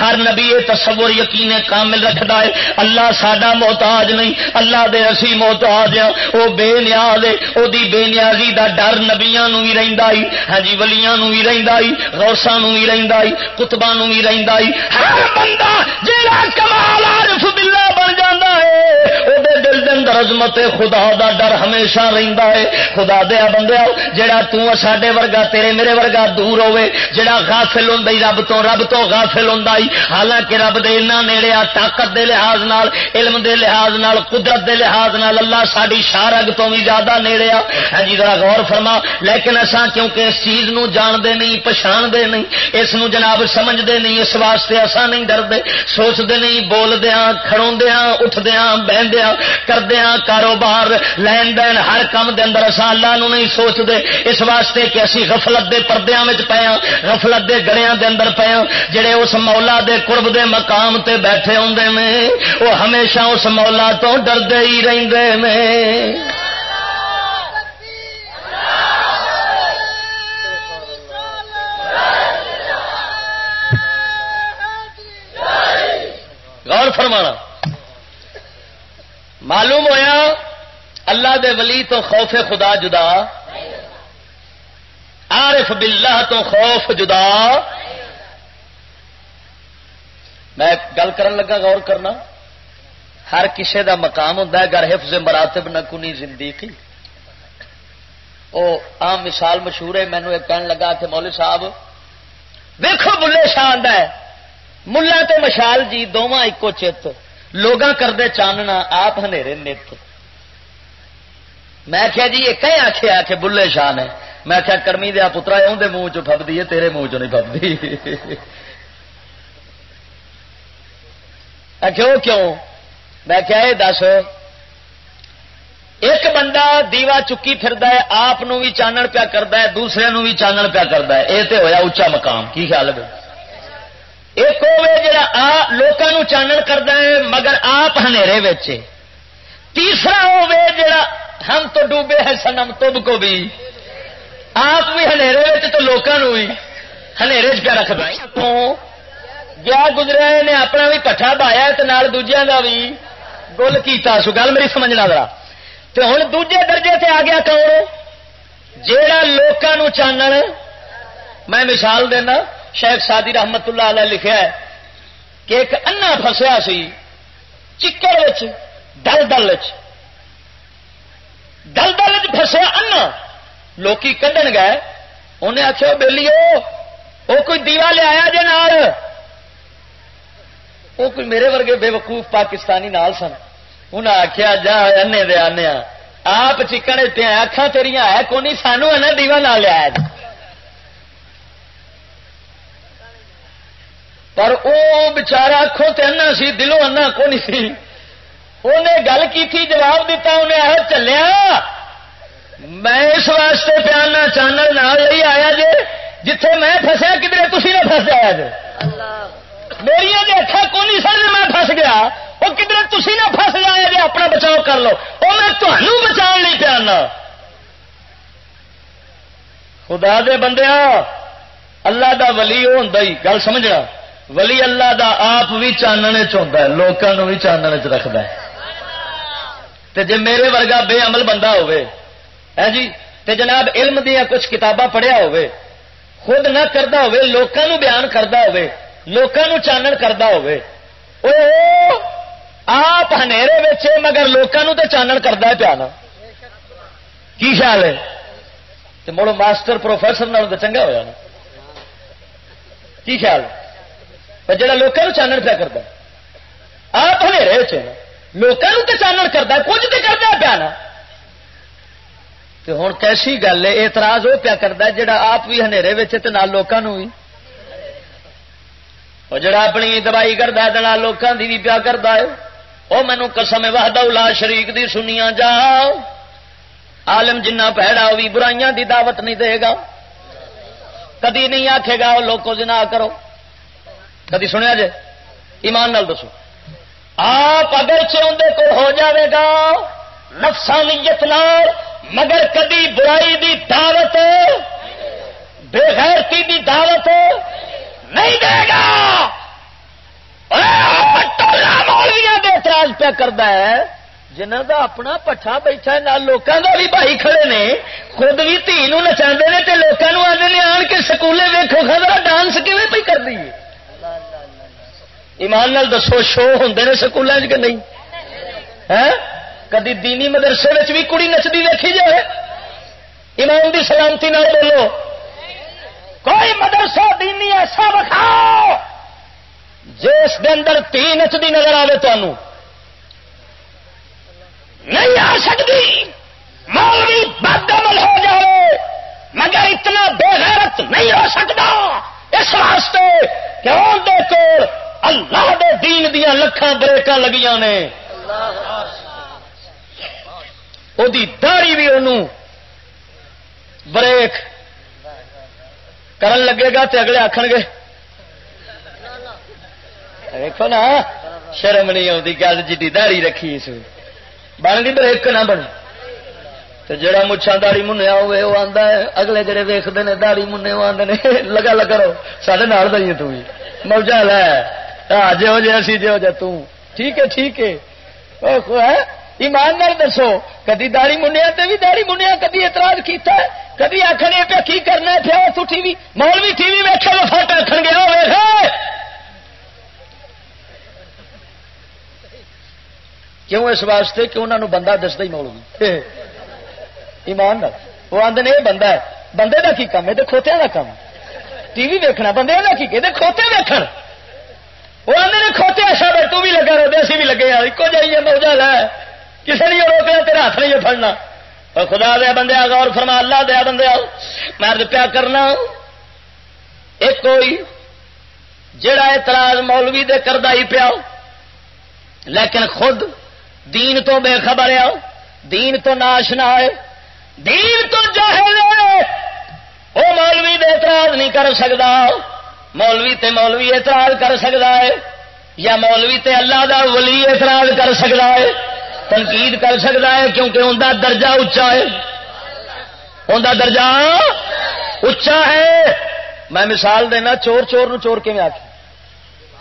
ہر نبی یہ تصور یقین کامل رکھتا ہے، اللہ ساڈا محتاج نہیں، اللہ دے اسی محتاج ہوں وہ بے نیاز ہے وہ بے نیازی دا ڈر نبیا بھی رہتا ہاں جی ولیاں بھی رہتا روسا بھی رہتا کتبا بھی رہتا ہر بندہ جا کمال عارف بلا بن جانا ہے وہ دل دن عظمت خدا دا ڈر ہمیشہ رہتا ہے۔ خدا دیا بندے جہا تڈے ورگا، تیرے میرے ورگا دور ہوے جڑا غافل ہوں رب تو رب تو غافل ہوں حالانکہ رب دے اتنا نیڑے آ طاقت دے لحاظ نال، علم دے لحاظ نال، قدرت دے لحاظ نال، اللہ ساری شارگ تو بھی زیادہ نیڑے آ۔ ہاں جی ذرا غور فرما، لیکن اصا کیونکہ اس چیز نو جانتے نہیں پچھاڑتے نہیں، اس نو جناب سمجھتے نہیں، اس واسطے اصا نہیں ڈرتے، سوچتے نہیں بولدیا ہاں، کھڑوندیا ہاں، اٹھدیا ہاں، بہدیا کردیا کاروبار، لین دین، ہر کام دے اندر اصا اللہ نو نہیں سوچتے، اس واسطے کہ اسی غفلت دے پردیاں پردیا پیا غفلت دے گڑیا دے اندر پیا جڑے اس مولا دے قرب دے مقام تے بیٹھے ہوں وہ ہمیشہ اس مولا تو ڈردے ہی رہتے ہیں غور فرمانا۔ معلوم ہویا اللہ دے ولی تو خوف خدا جدا؟ عارف باللہ تو خوف جدا؟ میں گل کرن لگا، غور کرنا۔ ہر کسے دا مقام ہوں گر حفظ مراتب نہ کنی زندگی۔ وہ عام مثال مشہور ہے مینو ایک کہنے لگا کہ مولوی صاحب دیکھو بلے شان ہے۔ ملا تو مشال جی دونوں ایکو چت۔ لوگ کرتے چاننا، آپ نت۔ میں کیا جی یہ کہیں آخیا کہ بلے شان ہے میں کیا کرمی دیا پترا اندر منہ چپتی ہے، تیرے منہ چ نہیں فبدی کیوں کیوں؟ میں کیا یہ دس۔ ایک بندہ دیوا چکی پھردا ہے، آپ بھی چانن پیا کرتا ہے، دوسرے بھی چانن پیا کرتا ہے۔ یہ تو ہوا اچا مقام، کی خیال ہے؟ ایک ہوے جا لوگوں چانن کرتا ہے مگر آپ تیسرا ہوے جڑا ہم تو ڈوبے ہیں سنم تب کو بھی۔ آپ بھی ہنیرے تو لوگوں بھی۔ ہنیرے پہ رکھتا گیا گزرا نے اپنا بھی کٹھا بایا دوجیا کا بھی گل کیتا۔ سو گل میری سمجھنا ذرا۔ تو ہوں دوجے درجے سے آ گیا کون؟ جا لوگوں چانن، میں مثال دینا۔ شیخ سادی رحمت اللہ علیہ لکھا ہے کہ ایک انا فسیا سی، چکر دل دل دل دل فسیا انا۔ لوکی کھڈن گئے، انہیں آخیا بہلی وہ کوئی دیوا لیا جی نال؟ وہ کوئی میرے ورگے بے وقوف پاکستانی نال سن۔ انہیں آخیا جا انے دے آنے آپ چکن اکھان تیریا ہے کونی سانو ہے نا دیوا نہ لیا جی پر وہ بچارا اکھوں تے انا سی، دلوں انا کو نہیں سی۔ انہیں گل کی تھی جواب دیتا انہیں آ چلیا۔ میں اس واسطے پیانا چانل نہ لے آیا جے، جتھے میں فسیا کدھر تھی نہ فس جایا جے۔ میری جی اکھا کو نہیں سر، میں فس گیا۔ وہ کدھر تھی نہ فس جایا جے، اپنا بچاؤ کر لو۔ وہ میں تمہوں بچا نہیں پیانا۔ خدا دے بندے اللہ دا ولی وہ ہوں گل سمجھنا؟ ولی اللہ دا آپ بھی چاننے چاہتا ہے لوگوں بھی چاننے چ رکھتا ہے۔ تے جے میرے ورگا بے عمل بندہ ہوئے ہے ہاں جی؟ تے جناب علم دیا کچھ کتاباں پڑھیا ہوئے خود نہ کرتا ہوئے لوگوں بیان کرتا ہوئے لوگوں چانن کرتا ہوئے او آپ ہنیرے مگر لوگوں تے چانن کرتا ہے پیانا کی خیال ہے؟ تو مڑو ماسٹر پروفیسر نال تو چنگا ہوا نا۔ کی خیال ہے؟ جا لوگوں چانن پیا کرتا آپ ہنیرے لوگوں تو چانن کرتا کچھ تو کرتا پیا نا ہوں کیسی گل ہے اعتراض وہ پیا کرتا جڑا آپ بھی ہنیرے لوگوں بھی وہ جڑا اپنی دوائی کرتا لوگوں کی بھی پیا کرتا ہے وہ مینو قسم وحدہ الا شریک دی سنیا جا عالم جنہ پیڑا وہ بھی برائیاں دی دعوت نہیں دے گا کدی نہیں آکھے گا وہ لوگوں جنا کرو کدی سنیا جے؟ ایمان نال دسو۔ آپ اگر چاہتے کو ہو جاوے گا، نفسانیت نال، مگر کدی برائی دی دعوت بے غیرتی دی دعوت نہیں دے گا۔ مولویا دے اعتراض پہ کرتا ہے جنہ دا اپنا پٹھا بیٹھا نہ لوگوں کا بھی بھائی کھڑے نے، خود بھی دھی نچا نے آدھے آن کے سکولے ویکو خبر ڈانس کیون پہ کر دی ایمان نال دسو، شو ہوں نے سکولوں کہ نہیں؟ کدی دینی مدرسے بھی کڑی نچتی دیکھی جائے؟ ایمان دی سلامتی نہ بولو۔ کوئی مدرسہ دینی ایسا بکھاؤ۔ جس دے اندر تی نچتی نظر آئے تمہوں نہیں آ سکتی مولوی بدمل ہو جائے۔ مگر اتنا بے غیرت نہیں ہو سکتا اس واسطے کہ اندر کول اللہ دے دین دیا لکھان بریکاں لگیاں نے۔ وہ داڑی بھی انہوں بریک کرن لگے گا تے اگلے آخر گے۔ دیکھو نا، شرم نہیں آتی گل جی داڑی رکھی اس بن گئی بریک نہ بنی تو جڑا مچھا داڑی منیا ہوئے وہ آتا ہے، اگلے جڑے ویختے ہیں داڑی منے وہ آتے ہیں لگا لگا رہو سارے نال دئی تھی موجہ لے۔ جہو جہ سی جہو جہ ٹھیک ہے ٹھیک ہے۔ ایمان نال دسو، کدی داڑی منیا تے بھی داڑی منیا کدی اعتراض کیتا ہے؟ کدی آخر پہ کی کرنا پیا تو ٹی وی؟ مولوی ٹی وی ویکے وہ فٹ آخر گیا ویخ کیوں اس واسطے کہ انہوں بندہ دستا ہی مولوی؟ ایمان نال۔ وہ آدھے یہ بندہ ہے، بندے کا کی کام ہے؟ کھوتیا کا کام ٹی وی ویکنا بندے کا کی کھوتے ویکن وہ آدھے نے کھوتے ایسا تو بھی لگا رہے اسی بھی لگے ایک جائیے موجہ لے کسی نے روکنا تیرا ہاتھ نہیں پڑنا خدا دیا بندے، غور فرما، اللہ دیا بندے میں پیا کرنا ایک کوئی جڑا اعتراض مولوی دے کردہ ہی پیا لیکن خود دین تو بے خبر آ دین تو ناش نہ آئے، دین تو جاہل وہ مولوی دے اعتراض نہیں کر سکتا مولوی تے مولوی اعتراض کر سکتا ہے یا مولوی تے اللہ دا ولی اعتراض کر سکتا ہے؟ تنقید کر سکتا ہے کیونکہ اندر درجہ اچا ہے۔ اندر درجہ اچا ہے۔ میں مثال دینا، چور چور نو چور کے آخ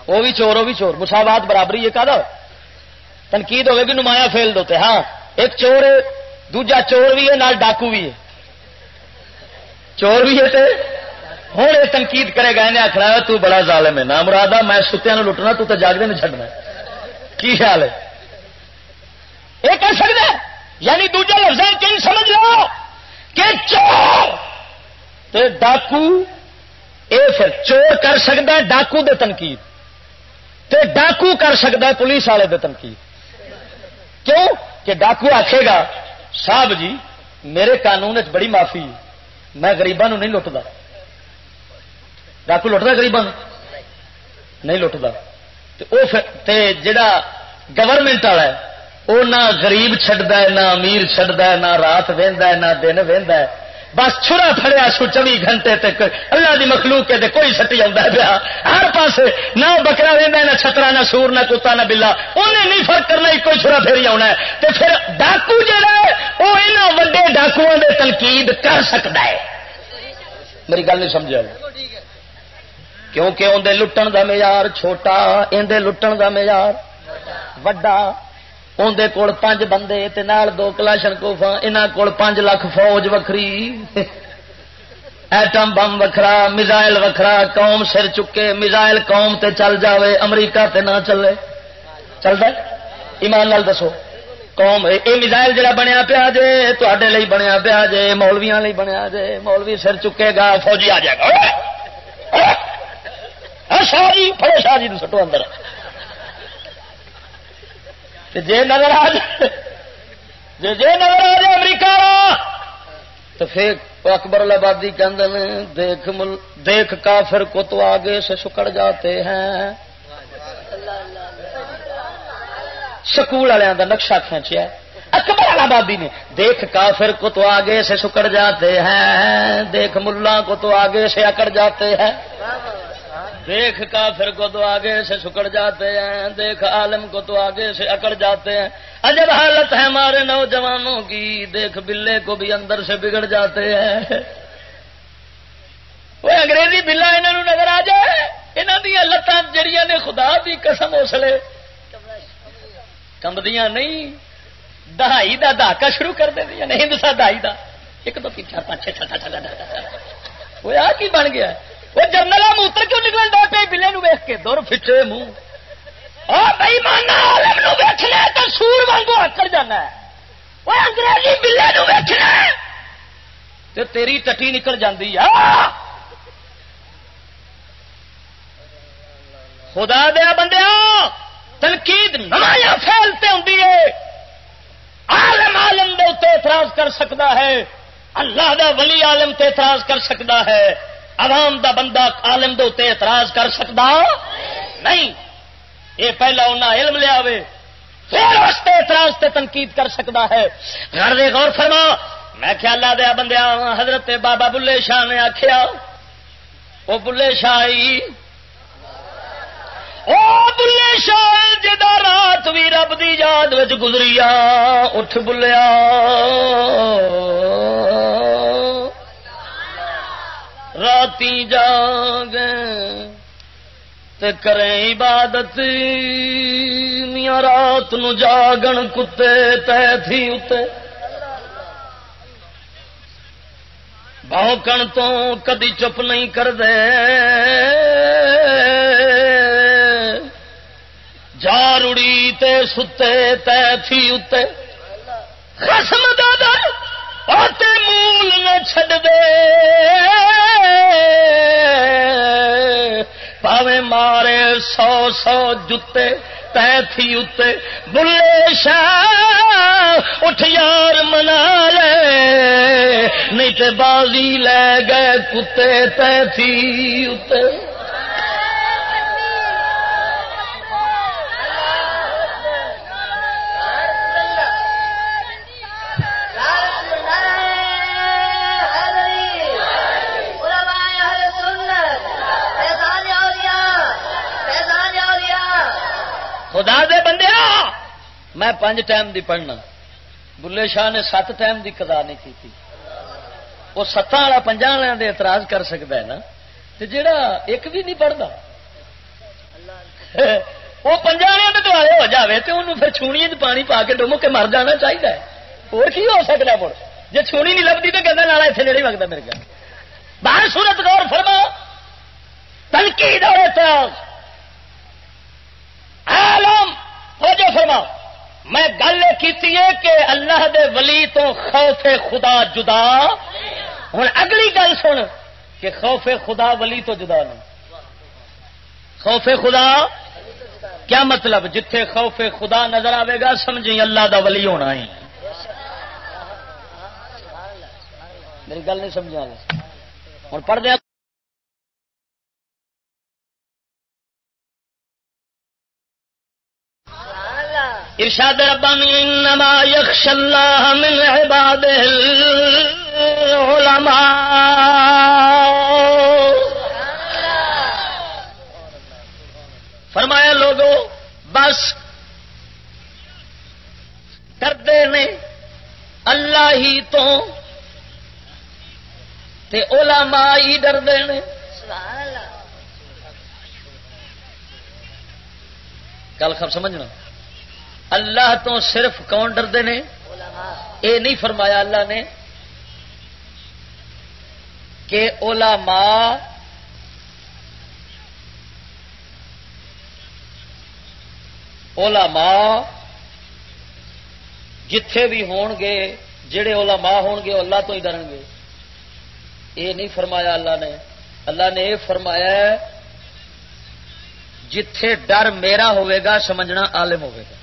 وہ بھی چور وہ بھی چور۔ مساوات برابری ہے کہ تنقید ہوگی بھی نمایاں فیل دوتے ہاں ایک چور دوجا چور بھی ہے، نال ڈاکو بھی ہے۔ چور بھی ہے ہوں یہ تنقید کرے گا، انہیں آخر تو بڑا ظالم ہے۔ نام مراد میں ستیا لٹنا، تو تو جاگتے نہیں چڈنا کی خیال ہے؟ یہ کہہ سکتا ہے؟ یعنی دوجے لفظ کہیں سمجھ لو کہ چور! ڈاکو، اے پھر چور کر سکتا ہے ڈاکو دے تنقید۔ تے ڈاکو کر سکتا ہے پولیس والے دے تنقید۔ کیوں؟ کہ ڈاکو آخے گا، صاحب جی میرے قانون بڑی معافی میں گریبان نہیں لٹتا ڈاکو لٹتا گریبان نہیں لٹتا۔ جڑا گورنمنٹ والا ہے وہ نہ غریب چڈتا ہے، نہ امیر چڈتا ہے، نہ رات وہدا ہے، نہ دن وہدا ہے۔ بس چھڑا فڑیا سو چوبی گھنٹے تک اللہ دی مخلوق کے کوئی سٹی آتا پیا ہر پاس نہ بکرا وہدا نہ چھترا، نہ سور، نہ کتا، نہ بلا۔ انہیں نہیں فرق کرنا ایک کوئی چھڑا پھیری آنا ہے۔ تو پھر ڈاکو جہا ہے وہ یہاں وڈے ڈاکو تنقید کر سکتا ہے۔ میری گل نہیں سمجھا کیونکہ اندر لٹن دا معیار چھوٹا اندر لٹن دا معیار وڈا۔ اندر کول پانچ بندے، تے نال دو کلاشن کوفا یہاں کول پانچ لاکھ فوج وکری ایٹم بم وکھرا، میزائل وکھرا، قوم سر چکے، میزائل قوم تے چل جاوے، امریکہ تے نہ چلے۔ چلتا ایمان لال دسو۔ قوم یہ میزائل جڑا بنیا پیا جے تے بنیا پیا جے مولویا بنیا جے، مولوی سر چکے گا، فوجی آ جائے گا۔ شاہ جی فڑو شاہ جی سٹو اندر۔ جی نظر آ جائے جی نظر آ جائے امریکہ تو پھر اکبر آبادی کہ دیکھ مل، دیکھ کافر کو تو آگے سے سکڑ جاتے ہیں۔ سکول والوں کا نقشہ کھینچیا اکبر آبادی نے، دیکھ کافر کو تو آگے سے سکڑ جاتے ہیں، دیکھ ملا کو تو آگے سے اکڑ جاتے ہیں۔ دیکھ کافر کو تو آگے سے سکڑ جاتے ہیں دیکھ عالم کو تو آگے سے اکڑ جاتے ہیں عجب حالت ہے ہمارے نوجوانوں کی دیکھ بلے کو بھی اندر سے بگڑ جاتے ہیں وہ انگریزی بلا انہوں نظر آ جائے یہاں دیا لتان جڑیاں نے خدا دی قسم اسلے کمبدیاں نہیں دہائی دا دہاکا شروع کر دیا نہیں دسا دہائی دا ایک دو تین چار پانچ چھ چھٹا چھ وہ آ کی بن گیا وہ جنرل موتر کیوں نکل دے پہ بلے نو ویخ کے دور فٹے منہ۔ ویچنا تو سور وانگو آکر جانا ہے۔ وہ انگریزی بلے نو ویچنا تو تیری ٹٹی نکل جاتی ہے۔ خدا دیا بندیا تنقید نمایاں پھیلتے ہوں عالم عالم دے اعتراض کر سکتا ہے۔ اللہ دا ولی عالم تے اعتراض کر سکتا ہے۔ عوام دا بندہ عالم دے اعتراض کر سکتا نہیں۔ یہ پہلا انہیں علم لیا پھر اس اعتراض تے تنقید کر سکتا ہے۔ گھر دے غور فرما، میں خیال دیا بندیا، حضرت بابا بلے شاہ نے آخیا وہ بلے شاہ بلے شاہ جا رات بھی رب دی یاد گزری اٹھ بلیا۔ راتی جاگ کریں عبادت میاں رات نو جاگن کتے تے تھی اتے۔ بہوکن تو کدی چپ نہیں کر دے جا رڑی تے ستے تے تھی اتے۔ خسم دادا! مول نہ چھڈ دے پاوے مارے سو سو جتے تے تھی اتے بلے شاہ اٹھ یار منا لے نہیں تے بازی لے گئے کتے تے تھی اتے خدا دے بندے میں پانچ ٹائم دی پڑھنا۔ بلے شاہ نے سات ٹائم دی قضا نہیں کی تھی وہ ستان والا پنجا والوں دے اعتراض کر سکتا ہے نا۔ تو جڑا ایک بھی نہیں پڑھتا وہ پنجا والے دوارے ہو جاوے تو انہوں پھر چھونی پانی پا کے ڈومو کے مر جانا چاہیے اور کی ہو سکتا مڑ؟ جی چھونی نہیں لگتی تو کہنا لالا اتنے نیڑے وگتا میرے گھر باہر سورت غور فرما تنقید اور اعتراض عالم جو فرما میں گل کی کہ اللہ دے ولی تو خوف خدا جدا۔ ہوں اگلی گل سن کہ خوف خدا ولی تو جدا نہیں۔ خوف خدا کیا مطلب؟ جتھے خوف خدا نظر آئے گا سمجھی اللہ دا ولی ہونا ہی۔ میری گل نہیں سمجھا۔ ہوں پڑھ دیا ارشاد ربانی انما یخش اللہ من عباده العلماء. فرمایا لوگو بس ڈردے نے اللہ ہی تو تے علماء ہی ڈردے نے۔ کل خب سمجھنا؟ اللہ تو صرف کون ڈردے نے؟ یہ نہیں فرمایا اللہ نے کہ علماء علماء جتھے بھی ہون گے، جڑے علماء ہون گے، اللہ تو ہی ڈرن گے۔ یہ نہیں فرمایا اللہ نے۔ اللہ نے یہ فرمایا جتھے ڈر میرا ہوئے گا، سمجھنا عالم ہوئے گا۔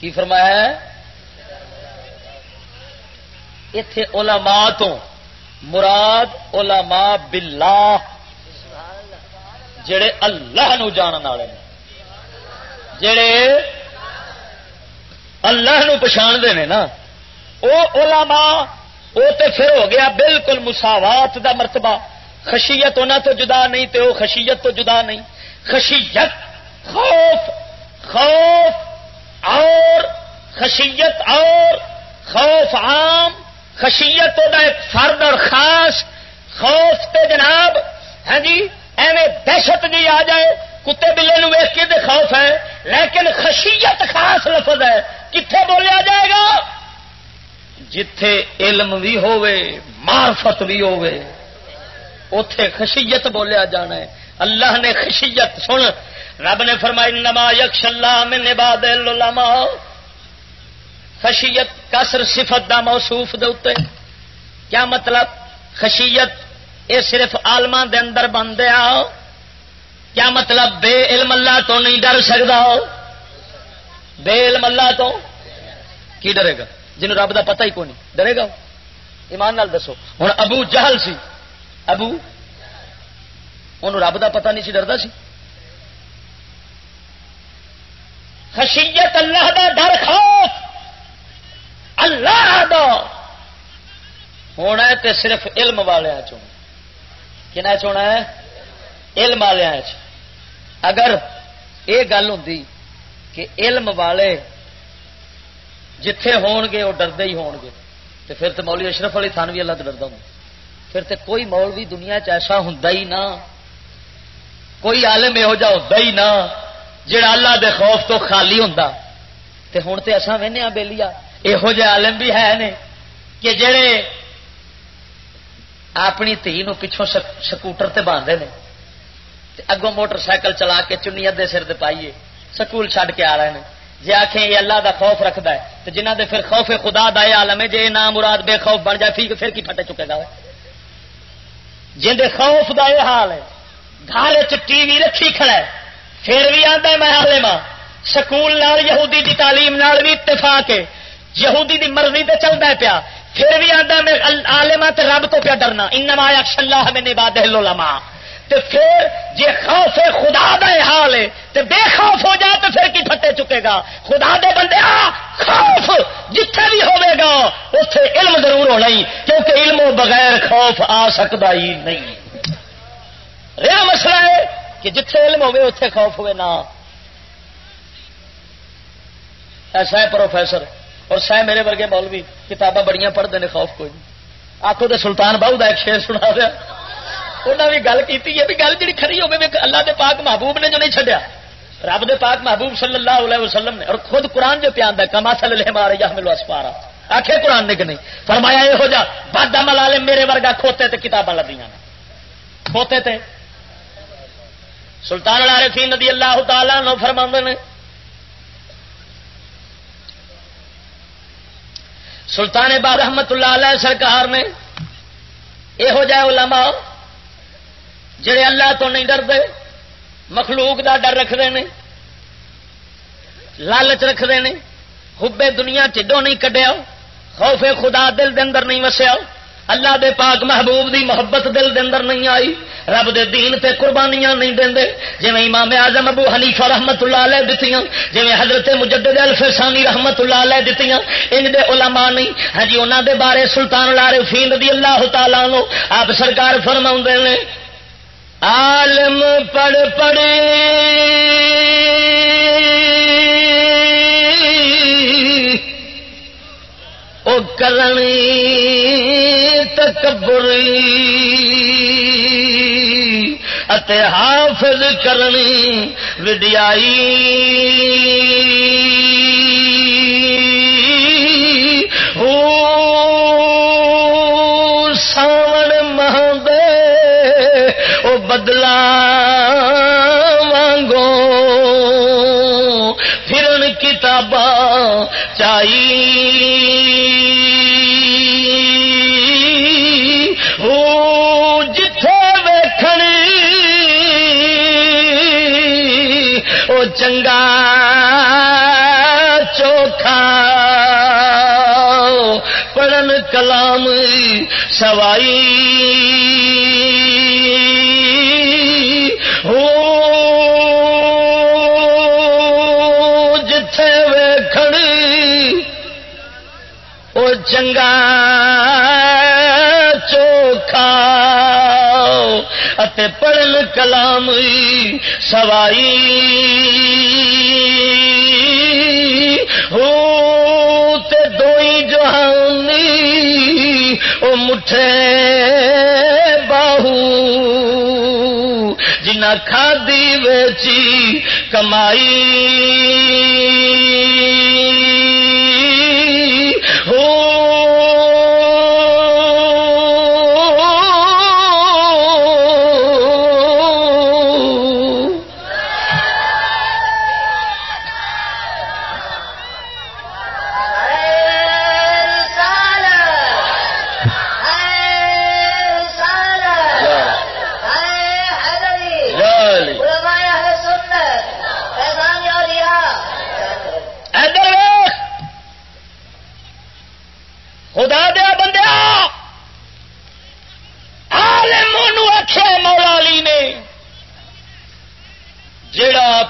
کی فرمایا ہے؟ اتے علماء تو مراد علماء باللہ، جڑے اللہ نو جان والے جڑے اللہ نو پچھاڑتے ہیں نا وہ علماء وہ تو پھر ہو گیا بالکل مساوات دا مرتبہ۔ خشیت ہونا تو جدا نہیں تو وہ خشیت تو جدا نہیں۔ خشیت، خوف خوف اور خشیت اور خوف عام، خشیت ایک فرد اور خاص خوف تے جناب ہاں جی ایویں دہشت جی آ جائے، کتے بلے ویس کے خوف ہے، لیکن خشیت خاص لفظ ہے کتنے بولیا جائے گا؟ جتھے علم بھی ہوئے مارفت بھی ہوئے اتے خشیت بولیا جانا ہے۔ اللہ نے خشیت سن۔ رب نے فرمائی نما یکش اللہ میں نباد خشیت کسر صفت دا موصوف دے کیا مطلب؟ خشیت یہ صرف آلما دے اندر بن دیا کیا مطلب؟ بے علم اللہ تو نہیں ڈر سکتا بے علم اللہ تو کی ڈرے گا؟ جنہوں رب دا پتہ ہی کون نہیں۔ ڈرے گا ایمان نال دسو۔ ہوں ابو جہل سی۔ ابو ان رب دا پتہ نہیں سی، ڈردا سی۔ خشیت اللہ دا ڈر، خوف۔ اللہ دا۔ ہونا ہے تے صرف علم والے چ کنا چونا ہے؟ علم والے اگر یہ گل ہوں کہ علم والے جتھے ہون گے وہ ڈردے ہی ہون گے۔ تو پھر تو مولی اشرف علی تھان بھی اللہ تو ڈردا ہوں۔ پھر تو کوئی مولوی دنیا چیسا ہوں ہی نہ۔ کوئی عالم یہو جہ ہوتا ہی نہ جڑا اللہ دے خوف تو خالی ہوں تے ہوں تو اصا وہنے بےلی یہو جہ عالم بھی ہے نے کہ جڑے اپنی تھی پچھوں سکوٹر تے باندھے نے۔ اگوں موٹر سائیکل چلا کے چنی ادے سر پائیے۔ سکول چھڈ کے آ رہے ہیں جی آخیں یہ اللہ دا خوف رکھتا ہے تو جنہ دے پھر خوف خدا دا عالم ہے جی نام مراد بے خوف بن جائے، پھر کی پھٹے چکے گا؟ جن دے خوف دا یہ حال ہے گھر ٹی وی رکھی کھڑا ہے۔ پھر بھی آتا میں ہالے ماں۔ سکول نال یہودی دی تعلیم نال بھی اتفاق ہے۔ یہودی دی مرضی تے چلتا ہے پیا۔ پھر بھی آتا میں آلما رب تو پیا ڈرنا۔ انما یکش اللہ میں نباد العلماء۔ تے پھر جی خوف خدا دا حال ہے۔ تے بے خوف ہو جائے تو پھر کی پھٹے چکے گا؟ خدا دے بندے، آ، خوف! جتھے بھی ہوے گا اتے علم ضرور ہونا ہی۔ کیونکہ علم بغیر خوف آ سکتا ہی نہیں۔ رہا مسئلہ ہے کہ جتھے علم ہوے اتے خوف ہوے نہ ایسا ہے پروفیسر اور سہ میرے ورگے مولوی، کتاباں بڑیاں پڑھتے ہیں خوف کوئی نہیں۔ آخو تو سلطان باہو کا ایک شیر سنا دیا انہیں بھی گل کی بھی گل جی کھری ہوگی اللہ دے پاک محبوب نے جو نہیں چڈیا رب دے پاک محبوب صلی اللہ علیہ وسلم نے، اور خود قرآن جو پیان کما صلی اللہ مارے یا ملو اسپارا آخے قرآن نے کہ نہیں؟ فرمایا یہ ہو جا بادا ملالے میرے ورگا کھوتے تے کتاباں لبیاں کھوتے تے سلطان العارفین ندی اللہ تعالی نو فرما نے، سلطان با رحمت اللہ علیہ سرکار نے یہ جائے علماء جڑے اللہ تو نہیں ڈرتے، مخلوق دا ڈر رکھتے ہیں لالچ رکھتے ہیں حبے دنیا ٹھڈو نہیں کڈیا خوف خدا دل دے اندر نہیں وسیا اللہ دے پاک محبوب دی محبت دل دے اندر نہیں آئی رب دے دین تے قربانیاں نہیں دے جی امام اعظم ابو حنیفہ رحمت اللہ علیہ دتیاں جی حضرت مجدد الفسانی رحمت اللہ علیہ دتیاں ان دے علماء نہیں۔ ہاں جی انہاں دے بارے سلطان العارفین رضی اللہ تعالی عنہ آپ سرکار فرماؤں نے، عالم پڑھ پڑے او کرنی تکبری۔ اتے حافظ کرنی وڈیائی۔ ساون مہندے وہ بدلا وانگو۔ پھرن کتاباں چاہیے چنگا چوکھا۔ پڑھن کلام سوائی۔ ہو جتھے ویکھڑی وہ چنگا۔ پڑھن کلام سوائی۔ ہو تے دوئی جہانی او مٹھے باہو۔ جنا کھادی ویچی کمائی۔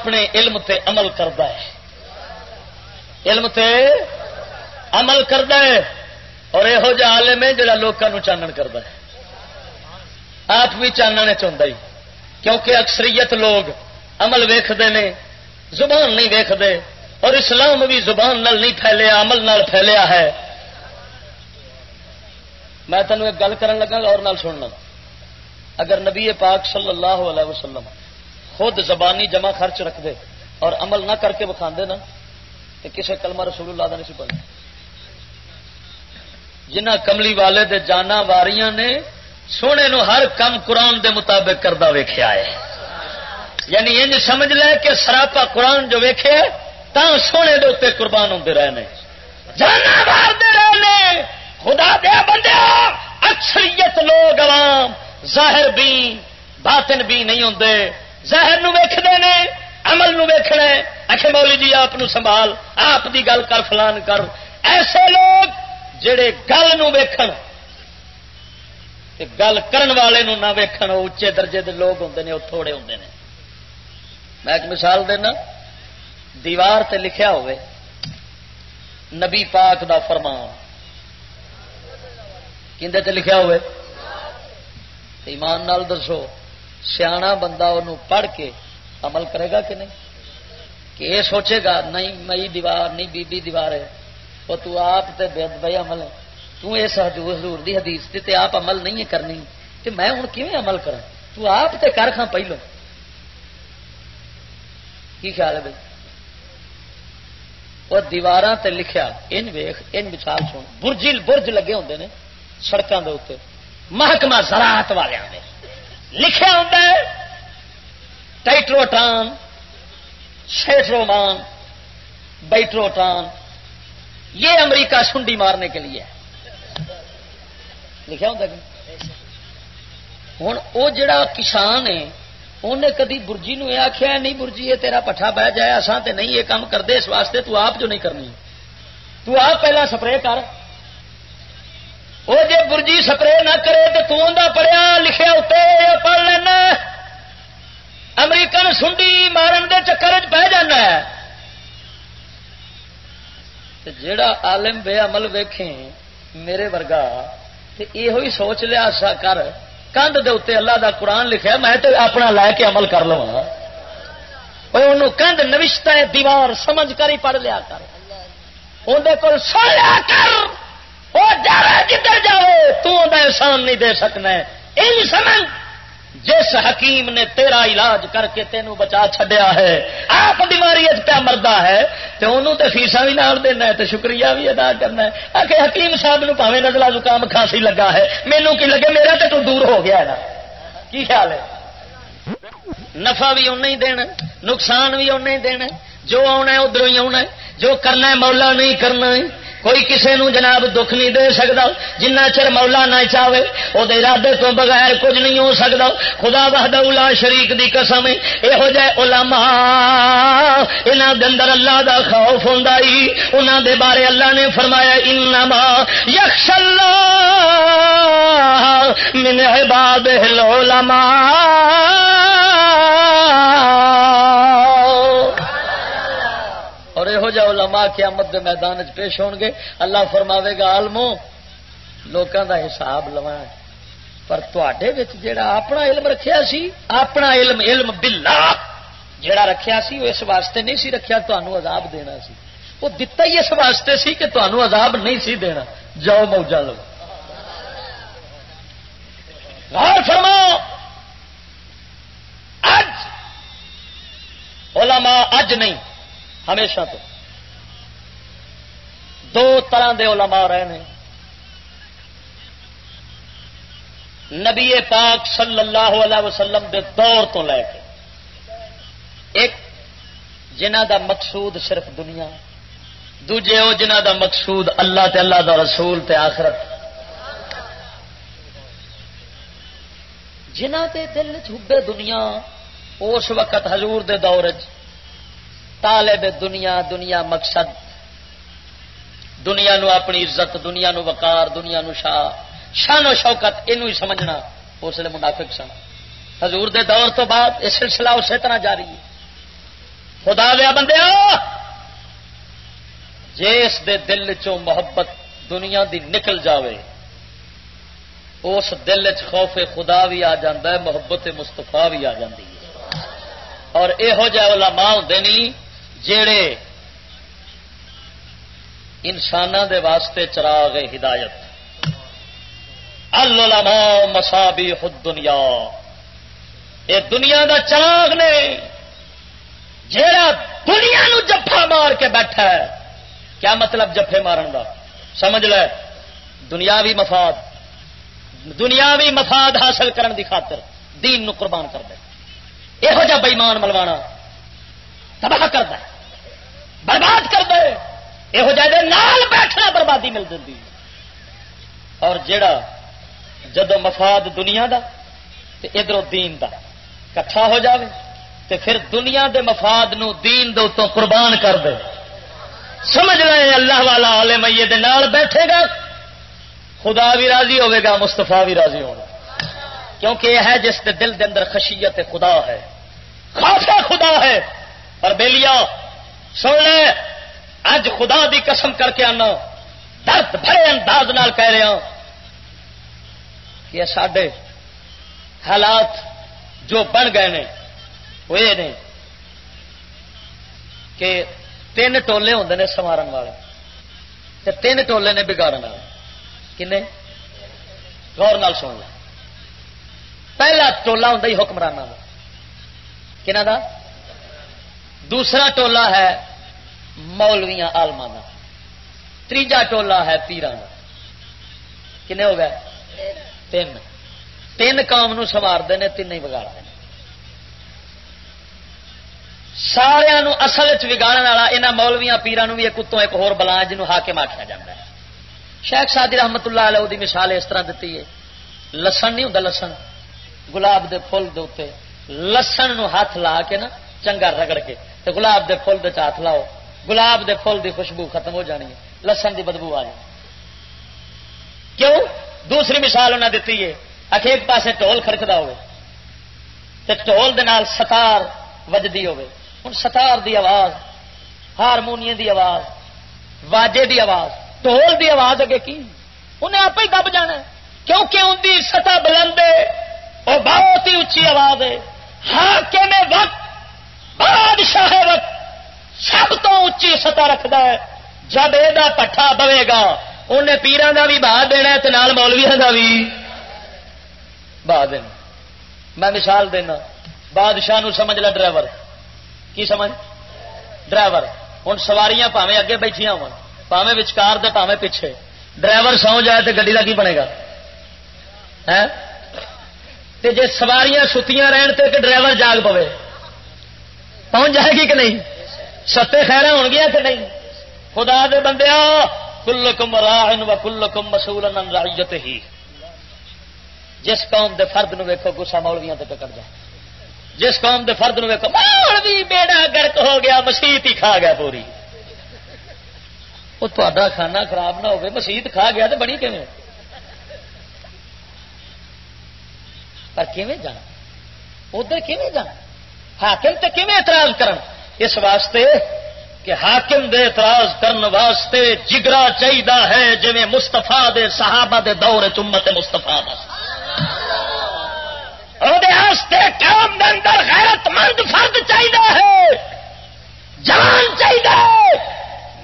اپنے علم تے عمل کرتا ہے۔ علم تے عمل کرتا ہے اور یہو جہ عالم ہے جڑا لوگوں چانن کرتا ہے۔ آپ بھی چاننے چاہتا ہی، کیونکہ اکثریت لوگ عمل ویختے ہیں زبان نہیں ویختے اور اسلام بھی زبان نال نہیں پھیلیا، عمل نال پھیلیا ہے۔ میں تینوں ایک گل کر لگا اور نال سننا۔ اگر نبی پاک صلی اللہ علیہ وسلم خود زبانی جمع خرچ رکھ دے اور عمل نہ کر کے بکھا نا کہ کسے کلمہ رسول اللہ نہیں سی پڑھنا جنہ کملی والے دے جانا واریاں نے سونے نو ہر کم قرآن دے مطابق کردہ ویخیا ہے۔ یعنی یہ سمجھ لے کہ سراپا قرآن جو ویخے تا سونے دے اتنے قربان ہوتے رہے جانا مار دے رہے خدا دیا بندے اکثریت لوگ عوام، ظاہر بھی، باطن بھی نہیں ہوں ظاہر ویختے ہیں عمل ویخنا اچھے مولی جی آپ سنبھال، آپ دی گل کر، فلان کر۔ ایسے لوگ جڑے گل ویکھن گل کرن والے نو نہ ویکھن وہ اچے درجے دے لوگ ہوں نے وہ تھوڑے ہوں نے۔ میں ایک مثال دینا، دیوار تے لکھیا ہوئے، نبی پاک دا فرمان۔ کھے تے لکھیا ہوئے؟ ایمان نال دسو۔ سیاح بندہ انہوں پڑھ کے عمل کرے گا کہ نہیں؟ کہ یہ سوچے گا، نہیں، مئی دیوار، نہیں بی بی دیوار ہے۔ وہ تو آپ تے بے عمل ہے۔ تو اس حضور دی حدیث تے تے آپ عمل نہیں ہے کرنی۔ تے میں ہوں کیون عمل کرا تو آپ تے کر کھا پہلو۔ کی خیال ہے بھائی؟ وہ دیوار تے لکھیا، ان ویخ ان مثال سن۔ برجل، برج لگے ہوندے نے سڑکوں کے اتنے محکمہ زراعت والے لکھا ہوں ٹائٹروٹان، سیٹرومان بیٹروٹان یہ امریکہ سنڈی مارنے کے لیے لکھا ہوں ہوں وہ جڑا کسان ہے انہیں کدی برجی نو آخیا نہیں برجی، یہ تیرا پٹھا بہ جائے اسان تے نہیں یہ کام کرتے اس واسطے تو آپ جو نہیں کرنی۔ تو آپ پہلا سپرے کر۔ وہ جی برجی سپرے نہ کرے تو توں پڑھیا لکھیا اتنے پڑھ لینا امریکن سنڈی مارن دے چکر پہ جانا جڑا عالم بے عمل ویکھے میرے ورگا یہ سوچ لیا سا کر۔ کندھ دے اتنے اللہ دا قرآن لکھا میں تو اپنا لے کے عمل کر لوا انہوں کندھ نوشتا ہے دیوار سمجھ کر ہی پڑھ لیا کر۔ اندر کول سو لیا کر۔ وہ جائے جدھر جائے تو احسان نہیں دے سکنا سمجھ جس حکیم نے تیرا علاج کر کے تینوں بچا چھڈیا ہے، آپ بیماری پیا مردا ہے تو انہوں تے فیسا بھی نال دینا ہے تو شکریہ بھی ادا کرنا ہے۔ آ کے حکیم صاحب نو پاوے نزلہ زکام کھانسی لگا ہے۔ مینو کی لگے، میرا تو تو دور ہو گیا ہے نا۔ کی خیال ہے؟ نفع بھی اُن ہی دینا نقصان بھی اُن ہی دینا جو آنا ہے ادھر ہی آنا ہے۔ جو کرنا ہے، مولا نہیں کرنا ہے۔ کوئی کسی نو جناب دکھ نہیں دے سکتا جنہ چر مولا نہ چاہے وہ ارادے تو بغیر کچھ نہیں ہو سکتا خدا بہد الا شریک دی قسم یہو جہ علماء انہوں دے اندر اللہ دا خوف ہوں انہوں دے بارے اللہ نے فرمایا، انما یخش اللہ من عباد العلماء۔ یہو جہ علماء قیامت دے میدان چ پیش ہون گے۔ اللہ فرماوے گا، عالمو، لوکاں دا حساب لوا پر تے جڑا اپنا علم رکھیا سی، اپنا علم علم باللہ جڑا رکھیا سی وہ اس واسطے نہیں سی رکھیا، تانوں عذاب دینا سی۔ وہ دتا ہی اس واسطے سی کہ تانوں عذاب نہیں سی دینا۔ جاؤ موجا لو۔ غور فرماؤ۔ اج علماء، اج نہیں۔ ہمیشہ تو۔ دو طرح دے علماء رہے ہیں۔ نبی پاک صلی اللہ علیہ وسلم دے دور تو لے کے۔ ایک جنہ دا مقصود صرف دنیا، دوجے وہ جنہ دا مقصود اللہ تے اللہ دا رسول تے آخرت۔ جنہ دے دل چھبے دنیا، اس وقت حضور دے دور چ طالب دنیا دنیا مقصد۔ دنیا نو اپنی عزت، دنیا نو وقار، دنیا نو شاہ۔ شان و شوکت یہ سمجھنا۔ اس لیے منافق سن۔ حضور دے دور تو بعد یہ سلسلہ اسی طرح جاری ہے۔ خدا دیا بندے جس دے دل چو محبت دنیا دی نکل جاوے، اس دل چ خوف خدا بھی آ ہے، محبت مستفا بھی آ جاتی ہے۔ اور یہو جہ علماء ہوں نہیں جڑے انسان دے واسطے چراغ ہدایت۔ العلماء مسابی خود دنیا یہ دنیا دا چراغ نے جڑا دنیا نو جفا مار کے بیٹھا ہے، کیا مطلب جفے مارن دا؟ سمجھ لے، دنیاوی مفاد دنیاوی مفاد حاصل کرن دی خاطر دین نو قربان کر دے۔ یہو جہ بئیمان ملوانا۔ تباہ کرتا ہے برباد کر دے۔ یہ جائے نال بیٹھنا بربادی مل جاتی اور جڑا جدو مفاد دنیا دا تے ادھر دین دا کٹھا ہو جاوے تے پھر دنیا دے مفاد نو دین دے تو قربان کر دے۔ سمجھ لے اللہ والا آلے مئیے دے نال بیٹھے گا۔ خدا بھی راضی ہوے گا مستفا بھی راضی ہوگا کیونکہ یہ ہے جس دے دل دے اندر خشیت خدا ہے۔ خاصا خدا ہے۔ اور بیلیا سن لے، اج خدا دی قسم کر کے آنا، درد بھرے انداز نال کہہ رہا ہاں کہ سڈے حالات جو بن گئے نے وہ یہ نے، کہ تین ٹولے ہوں نے سوارن والے تین ٹولے نے بگاڑ والے۔ کن غور نال سن لیں پہلا ٹولا ہوں حکمران کا دا؟ دوسرا ٹولا ہے مولویا آلما کا تیجا ٹولا ہے پیران کنے ہو گئے؟ تین۔ تین قوم سوارتے ہیں تین ہی بگاڑتے ہیں۔ سارا اصل چگاڑ والا یہاں مولویا پیران بھی ایک اتوں ایک ہور بلا جنوب ہاکم آخیا جا ہے۔ شیخ سادی رحمت اللہ علیہ دی مثال اس طرح دیتی ہے۔ لسن نہیں ہوں لسن۔ گلاب دے فل دے لسن نو ہاتھ لا کے نا چنگا رگڑ کے تے گلاب دے فل دے ہاتھ لاؤ۔ گلاب دے فل دی خوشبو ختم ہو جانی ہے۔ لسن دی بدبو آ جانی کیوں؟ دوسری مثال انہیں دیتی ہے۔ آخ ایک پاسے ٹول خرکتا ہو ٹول دے نال ستار وجدی ہوے ہوں ستار دی آواز ہارمونی دی آواز، واجے دی آواز، ٹول دی آواز اگے کی؟ انہیں آپ ہی دب جانا کیونکہ ان کی سطح بلند ہے، وہ بہت ہی اچھی آواز ہے۔ ہاں کہ میں وقت بادشاہ وقت سب تو اچھی سطح رکھتا ہے۔ جب یہ پٹھا بوے گا انہیں پیران کا بھی بہا دینا نال مولویا کا بھی بہا دینا۔ میں مثال دینا، بادشاہ نو سمجھ لا ڈرائیور۔ کی سمجھ؟ ڈرائیور۔ ہوں سواریاں پاوے اگے بیٹھیا ہو پاوے وچکار دے پیچھے۔ ڈرائیور سو جائے تو گی کا کی بنے گا؟ جی سواریاں ستیاں رہن تے کہ ڈرائیور جاگ پوے۔ پہنچ جائے گی کہ نہیں؟ ستے خیر ہو گیا کہ نہیں؟ خدا دے بندے کلکم راہن و کلکم مسول رائیت ہی جس قوم دے فرد نو ویکو گسا مولویاں تے پکڑ جائے جس قوم دے فرد نو ویکو مولوی بیڑا گرک ہو گیا، مسیت ہی کھا گیا پوری۔ وہ تا کھانا خراب نہ ہوگی مسیت کھا گیا تو بنی کیون پر کیویں جانا؟ ادھر کیویں جانا؟ حاکم تے کیویں اعتراض کرن؟ اس واسطے کہ حاکم دے اعتراض کرن واسطے جگرا چاہیے ہے جی مستفا دے صحابہ دے دور چمت مستفا قوم دے اندر غیرت مند فرد چاہیے ہے جان چاہیے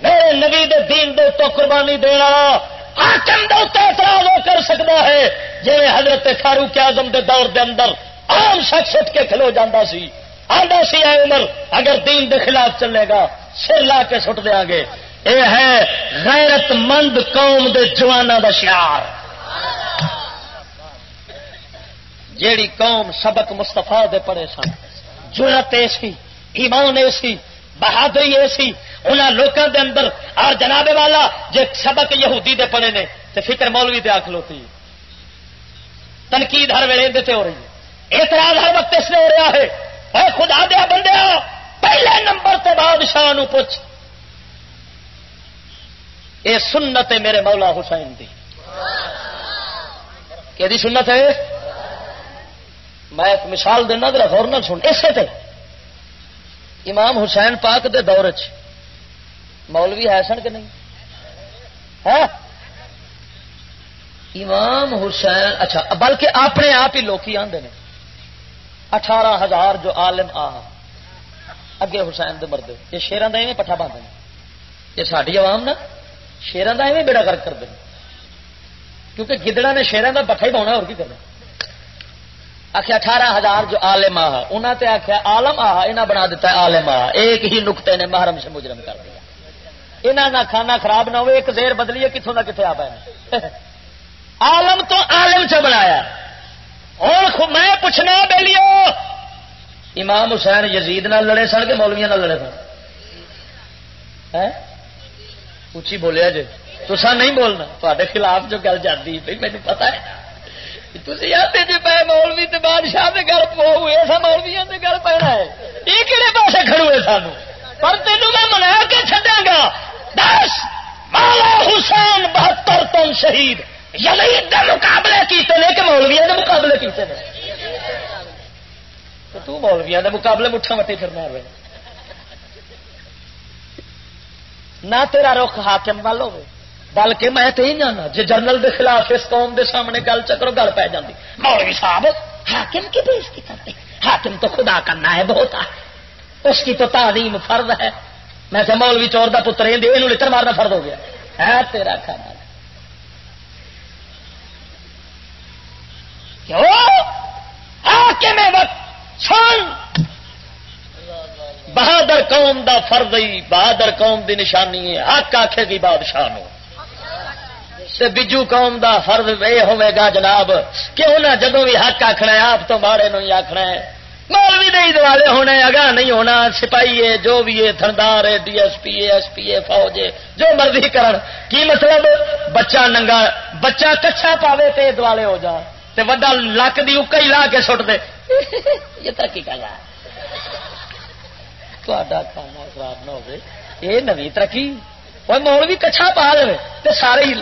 میرے نبی دے دین دے تو قربانی دینا حاکم دے اعتراض وہ کر سکتا ہے جی حضرت فاروق اعظم دے دور دے اندر عام شخص اٹھ کے کھلو جانا سی۔ آدھا سی آئے عمر، اگر دین دے خلاف چلے گا، سر لا کے سٹ دیا گے یہ ہے غیرت مند قوم دے جوانا دا شعار۔ جیڑی قوم سبق مستفا دے پڑے سن جرت ایسی ایمان ایسی بہادری ایسی انہوں لوگوں دے اندر، اور جناب والا جی سبق یہودی دے پڑے نے تو فکر مولوی تے آخ لوتی۔ تنقید ہر ویلے ہو رہی ہے۔ اعتراض ہر وقت اس نے ہو رہا ہے۔ اے خدا دیا بندے پہلے نمبر تے بادشاہ نو پوچھ۔ اے سنت ہے میرے مولا حسین دی۔ کہ سنت ہے؟ میں ایک مثال دینا ذرا غور نہ سن، اسے تے۔ امام حسین پاک دے دور چ مولوی ہے سن کہ نہیں؟ ہے امام حسین اچھا بلکہ اپنے آپ ہی لوکی آدھے اٹھارہ ہزار جو عالم آ، اگے حسین دے مردے۔ یہ شیران کا پٹھا باندھ یہ ساری عوام نا شیران کا ایویں بیڑا گرک کر دیں کیونکہ گدڑا نے شیران کا پٹھا ہی پاؤنا اور کی کرنا؟ آخیا اٹھارہ ہزار جو آلم آ انہوں نے آخیا آلم آ انہیں بنا دیتا ہے آلم آ۔ ایک ہی نقطے نے محرم سے مجرم کر دیا۔ یہاں نہ کھانا خراب نہ ہو ایک زیر بدلیے کتوں نہ کتنے آ پائے۔ آلم تو آلم چ بنایا۔ اور میں پوچھنا بے لیو امام حسین یزید نہ لڑے سن کے مولویا نہ لڑے سن؟ اچھی بولیا جی تو نہیں بولنا۔ تے خلاف جو گل جاتی بھائی مجھے پتا ہے۔ تھی آتے جی پہ مولوی تے بادشاہ کے گل پو ہوئے سا مولویا کے گل پینا ہے۔ یہ کہڑے پاسے کھڑوے سانو؟ پر تینوں میں منا کے چڈا گا۔ دس مالا حسین بہتر تم شہید۔ یعنی یزید دے مقابلے کیتے نے کہ مولویا دے مقابلے کیتے ہیں تو مولویا دے مقابلے مٹھا مٹی پھرنا رہے نہ تیرا رخ حاکم وال ہو بلکہ میں تو یہ جانا جی جنرل دے خلاف اس قوم دے سامنے گل چکرو، گل پی جاتی مولوی صاحب، حاکم کی بےزتی کرتے حاکم تو خدا کا نائب ہوتا ہے۔ اس کی تو تعلیم فرض ہے۔ میں تو مولوی چور کا پتر یہ لڑ مارنا فرض ہو گیا۔ ہے تیرا کھانا۔ وقت بہادر قوم دا فرد ہی، بہادر قوم دی نشانی ہے۔ حق آخے گی بادشاہ نو۔ بجو قوم دا فرد یہ ہوے گا جناب کیوں نہ جدو بھی حق آخنا ہے، آپ تو مارے نو ہی آخنا ہے۔ مولوی دے دوالے ہونے، اگاں نہیں ہونا، سپاہی ہے، جو بھی ہے، تھندار ہے، D S P S P اے فوج ہے، جو مرضی کرن۔ کی مطلب؟ بچہ ننگا، بچہ کچھا پاوے تے دوالے ہو جا۔ تے وڈا لک دی اکا ہی لا کے سٹ دے۔ یہ ترقی کا گا کھانا خراب نہ ہو یہ نوی ترقی۔ وہ مول بھی کچھا پا لے تے سارے ہی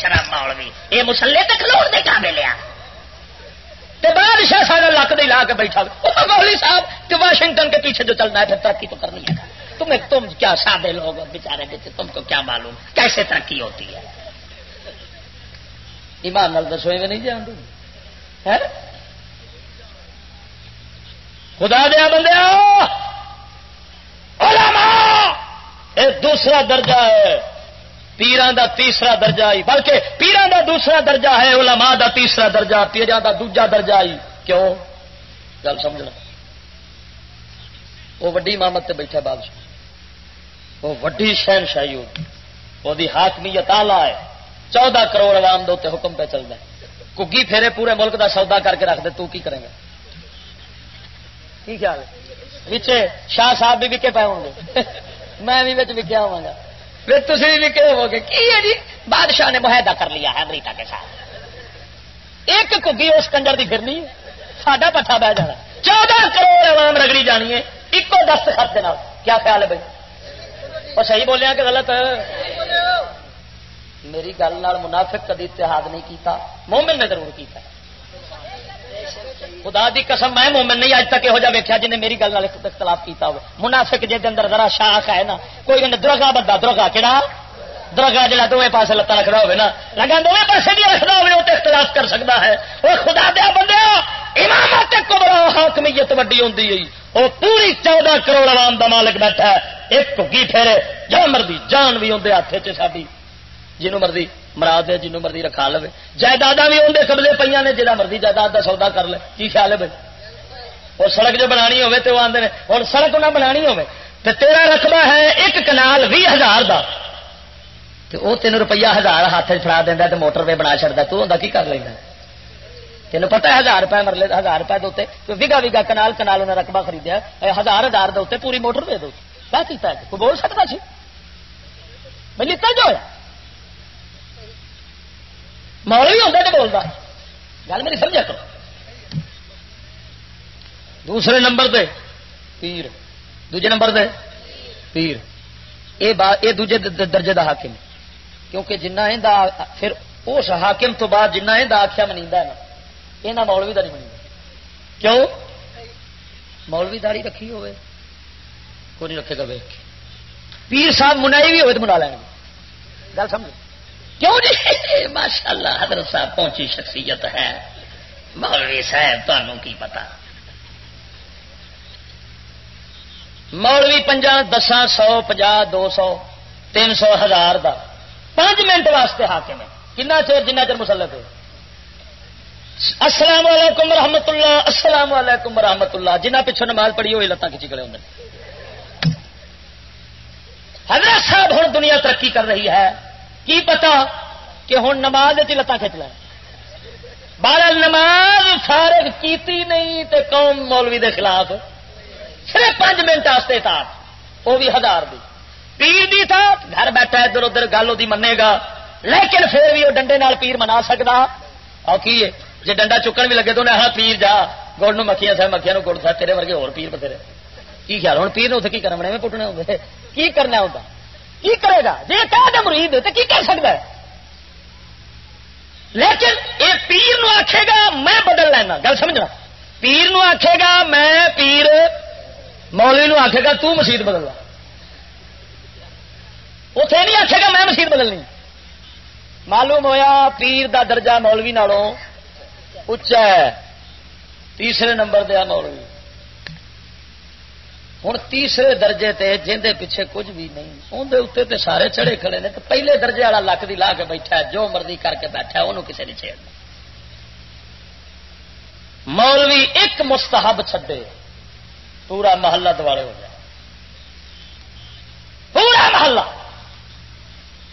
شرم مولوی۔ یہ مسلے تک لوڑ دے کا ملیا بادشاہ سارا لک دے لا کے بیٹھا مولوی صاحب کہ واشنگٹن کے پیچھے جو چلنا ہے، پھر ترقی تو کرنی ہے۔ تمہیں تم کیا سادے لوگ بےچارے تم کو کیا معلوم؟ کیسے ترقی ہوتی ہے؟ ایمان نال دسو میں نہیں جان خدا دیا بندے علماء! دوسرا درجہ ہے، پیران دا تیسرا درجہ آئی بلکہ پیران دا دوسرا درجہ ہے، علماء دا تیسرا درجہ، پیران دا دوجا درجہ آئی کیوں؟ گل سمجھنا۔ وہ وڈی امامت تے بیٹھا بادشاہ۔ وہ وڈی شہن شاہی ہوگی وہ حاکمیت آلہ ہے۔ چودہ کروڑ عوام دے حکم پہ چل رہا ہے۔ کگی پھیرے پورے ملک دا سودا کر کے رکھ دے، تو کی کریں گا کی خیال ہے؟ شاہ صاحب بھی وکے پے ہوں گے۔ میں بھی وکیا ہوا گا۔ پھر تھی بھی وکے ہو گے۔ کی ہے جی؟ بادشاہ نے معاہدہ کر لیا ہے امریکہ کے ساتھ۔ ایک کگی اس کنجر کی پھرنی ساڈا پٹھا بہ جانا۔ چودہ کروڑ عوام رگڑی جانی ہے۔ ایکو دست خرچے کیا خیال ہے بھائی؟ اور صحیح بولیا کہ غلط میری گل منافق کدی اتحاد نہیں کیتا، مومن نے ضرور کیتا۔ خدا دی قسم، میں مومن نہیں اج تک یہو جہ ویکیا جن میری گل اختلاف کیتا ہو منافق جی اندر ذرا شاخ ہے نا، کوئی درگاہ بندہ درگاہ کہڑا درگاہ جا دونوں پاس لتان رکھنا ہوگا نا۔ لگا دونوں پاسے بھی رکھنا ہو تو اختلاف کر سکتا ہے۔ وہ خدا دیا بندے، امامت کو بڑا حاکمیت وڈی ہوتی ہے وہ پوری چودہ کروڑ عوام دا مالک بیٹھا ہے۔ ایک کی پھیرے جان مرضی، جان بھی آدھے ہاتھ چ ساری جنوں مرضی مرا دے جنوں مرضی رکھا لے جائیداد بھی اندر قبضے پہ نے جہاں مرضی جائیداد کا سودا کر لے۔ کی خیال ہے بھائی؟ اور سڑک جو بنا ہوے تو وہ آدھے ہوں سڑک نہ بنا ہوے۔ تو تیرا رقبہ ہے ایک کنال بھی ہزار کا تو وہ تین روپیہ ہزار ہاتھ چڑا دینا تو موٹر وے بنا چڑتا تو ہوتا کی کر لینا تین پتا ہزار روپئے مرلے ہزار روپئے دے وگا وگا کنال کنال انہیں رقبہ خریدیا ہزار ہزار دے پوری موٹر وے دو کیا کوئی بول سکتا سی؟ میں لکھا جو ہے مولوی ہوتا تو بولتا گل میری سمجھا کرو۔ دوسرے نمبر پہ پیر۔ دوجے نمبر پہ پیر۔ یہ دوجے درجے کا حاکم۔ کیونکہ جنہ پھر اس حاکم تو بعد جنہ آخیا منی نا یہاں مولوی داری منی کیوں؟ مولوی داری رکھی ہوئے۔ کوئی نہیں رکھے گا ویک پیر صاحب منائی بھی ہوئے تو منا لیں گے گل سمجھ کیوں جی ماشاء اللہ حضرت صاحب پہنچی شخصیت ہے۔ مولوی صاحب تمہوں کی پتا مولوی پنجا دساں سو پنجا دو سو تین سو ہزار کا پانچ منٹ واسطے حاکم ہے۔ کنا چیر جنہ چر مسلط ہے؟ السلام علیکم رحمت اللہ، السلام علیکم رحمت اللہ۔ جنہ پچھو نماز پڑھی ہوئی لتان کھچی کھڑے ہوں حضرت صاحب ہوں دنیا ترقی کر رہی ہے۔ کی پتا کہ ہوں نماز لتان کھچ لیں بارہ نماز فارغ کیتی نہیں تے قوم مولوی دے خلاف صرف پانچ منٹ واسطے تھا وہ بھی ہزار دی۔ پیر دی تھا گھر بیٹھا ادھر ادھر، گل وہ منے گا۔ لیکن پھر بھی وہ ڈنڈے نال پیر منا سکتا اور کی جی ڈنڈا چکن بھی لگے تو انہیں ہاں پیر جا۔ گڑ مکھیاں سا مکھیا گڑ سا تیرے ورگے اور پیر بتھیرے۔ کی خیال؟ ہوں پیر نے اتنے کی کرنا میں پٹنے ہوں کی کرنا ہوتا؟ کی کرے گا؟ جی کہ مرید، تو کی کر سکتا ہے؟ لیکن یہ پیر نو آخے گا، میں بدل لینا۔ گل سمجھنا؟ پیر نو آخے گا، میں پیر مولوی نو آخے گا، تو مسیت بدل اتے نہیں آخے گا، میں مسیت بدلنی۔ معلوم ہویا پیر دا درجہ مولوی نالوں اچا ہے۔ تیسرے نمبر دیا مولوی۔ ہوں تیسرے درجے تے جے پیچھے کچھ بھی نہیں۔ اندر اتنے تے سارے چڑے کھڑے نے تو پہلے درجے والا لک دی لا کے بیٹھا جو مرضی کر کے بیٹھا انہوں کسی نے چھیڑنا۔ مولوی ایک مستحب چھڈے، پورا محلہ دوالے ہو جائے پورا محلہ۔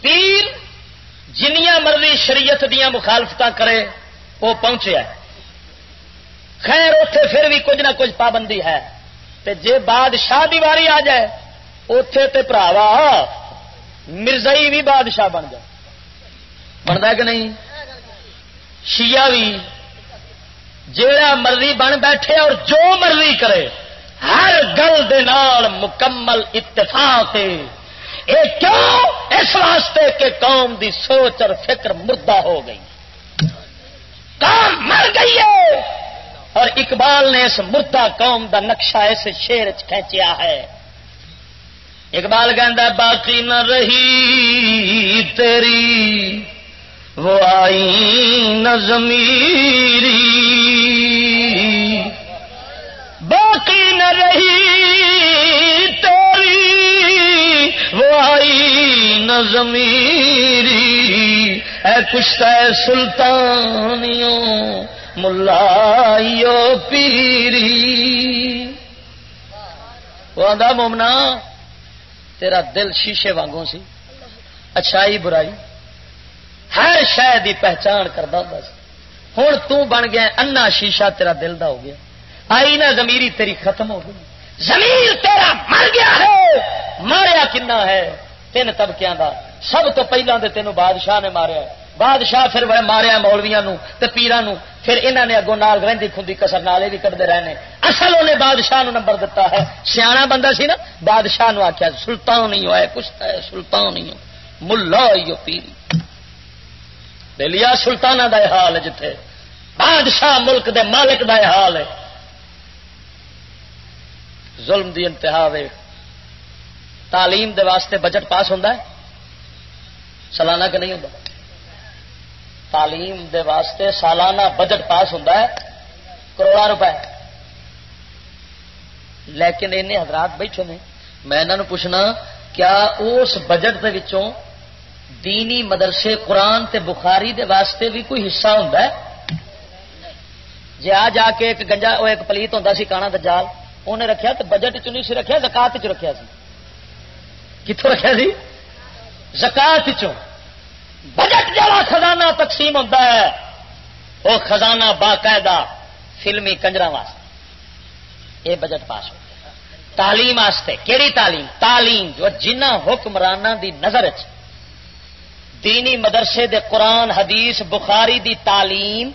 پیر جنیا مرضی شریعت دیا مخالفت کرے، وہ پہنچے خیر اتے پھر بھی کچھ نہ کچھ پابندی ہے۔ تے جے بادشاہ دی واری آ جائے اتے تے پراوا مرزائی بھی بادشاہ بن جائے۔ بنتا کہ نہیں؟ شیعہ بھی جیڑا مرضی بن بیٹھے اور جو مرضی کرے، ہر گل دے نال مکمل اتفاق اے کیوں؟ اس واسطے کہ قوم دی سوچ اور فکر مردہ ہو گئی۔ قوم مر گئی ہے۔ اور اقبال نے اس مردہ قوم دا نقشہ اس شیر کھینچیا ہے۔ اقبال کہ باقی نہ رہی تیری، وہ آئی نہ باقی نہ رہی تیری، وہ آئی نہ زمیری ہے کشتا سلطانیوں ملائیو پیری۔ وہ آدھا مومنا، تیرا دل شیشے وانگوں سی۔ اچھائی، برائی۔ ہر شہ کی پہچان کرتا ہوں ہوں تن گیا انا شیشہ تیرا دل دا ہو گیا۔ آئی نہ زمیری تیری ختم ہو گئی۔ زمیر تیرا مر گیا ہے، ماریا کنا ہے۔ تین طبقے دا۔ سب تو پہلے تو تینوں بادشاہ نے ماریا بادشاہ پھر ماریا مولویا پیران پھر انہوں نے اگوں نال رہی خندی کسر نالے بھی کرتے رہے اصل انہیں بادشاہ نمبر دتا ہے۔ سیاح بندہ سی نا، بادشاہ نو آخیا سلطان نہیں ہوا کچھ ہے، سلطان نہیں ہو۔ ملا پیری دلیا سلطانہ دا حال ہے جتھے۔ بادشاہ ملک دے مالک دا حال ہے۔ ظلم دی انتہا وے۔ تعلیم دے واسطے بجٹ پاس ہوتا ہے؟ سالانہ کہ نہیں ہوتا تعلیم دے واسطے سالانہ بجٹ پاس ہوتا ہے کروڑا روپے۔ لیکن ان حضرات بیٹھے نے، میں انہوں پوچھنا، کیا اس بجٹ دے وچوں دینی مدرسے قرآن تے بخاری دے واسطے بھی کوئی حصہ ہوں جی آ جا کے ایک گنجا وہ ایک پلیت ہوں سی کانا دجال انہیں رکھیا تو بجٹ چ نہیں سی رکھیا، زکات چ رکھیا سی۔ کتوں رکھیا سی؟ زکات بجٹ جا خزانہ تقسیم ہوتا ہے۔ وہ خزانہ باقاعدہ فلمی کنجرا واسطے۔ یہ بجٹ پاس ہو تعلیم واسطے۔ کہڑی تعلیم؟ تعلیم جو جنہ حکمرانہ دی نظر چ دینی مدرسے دے قرآن، حدیث، بخاری دی تعلیم،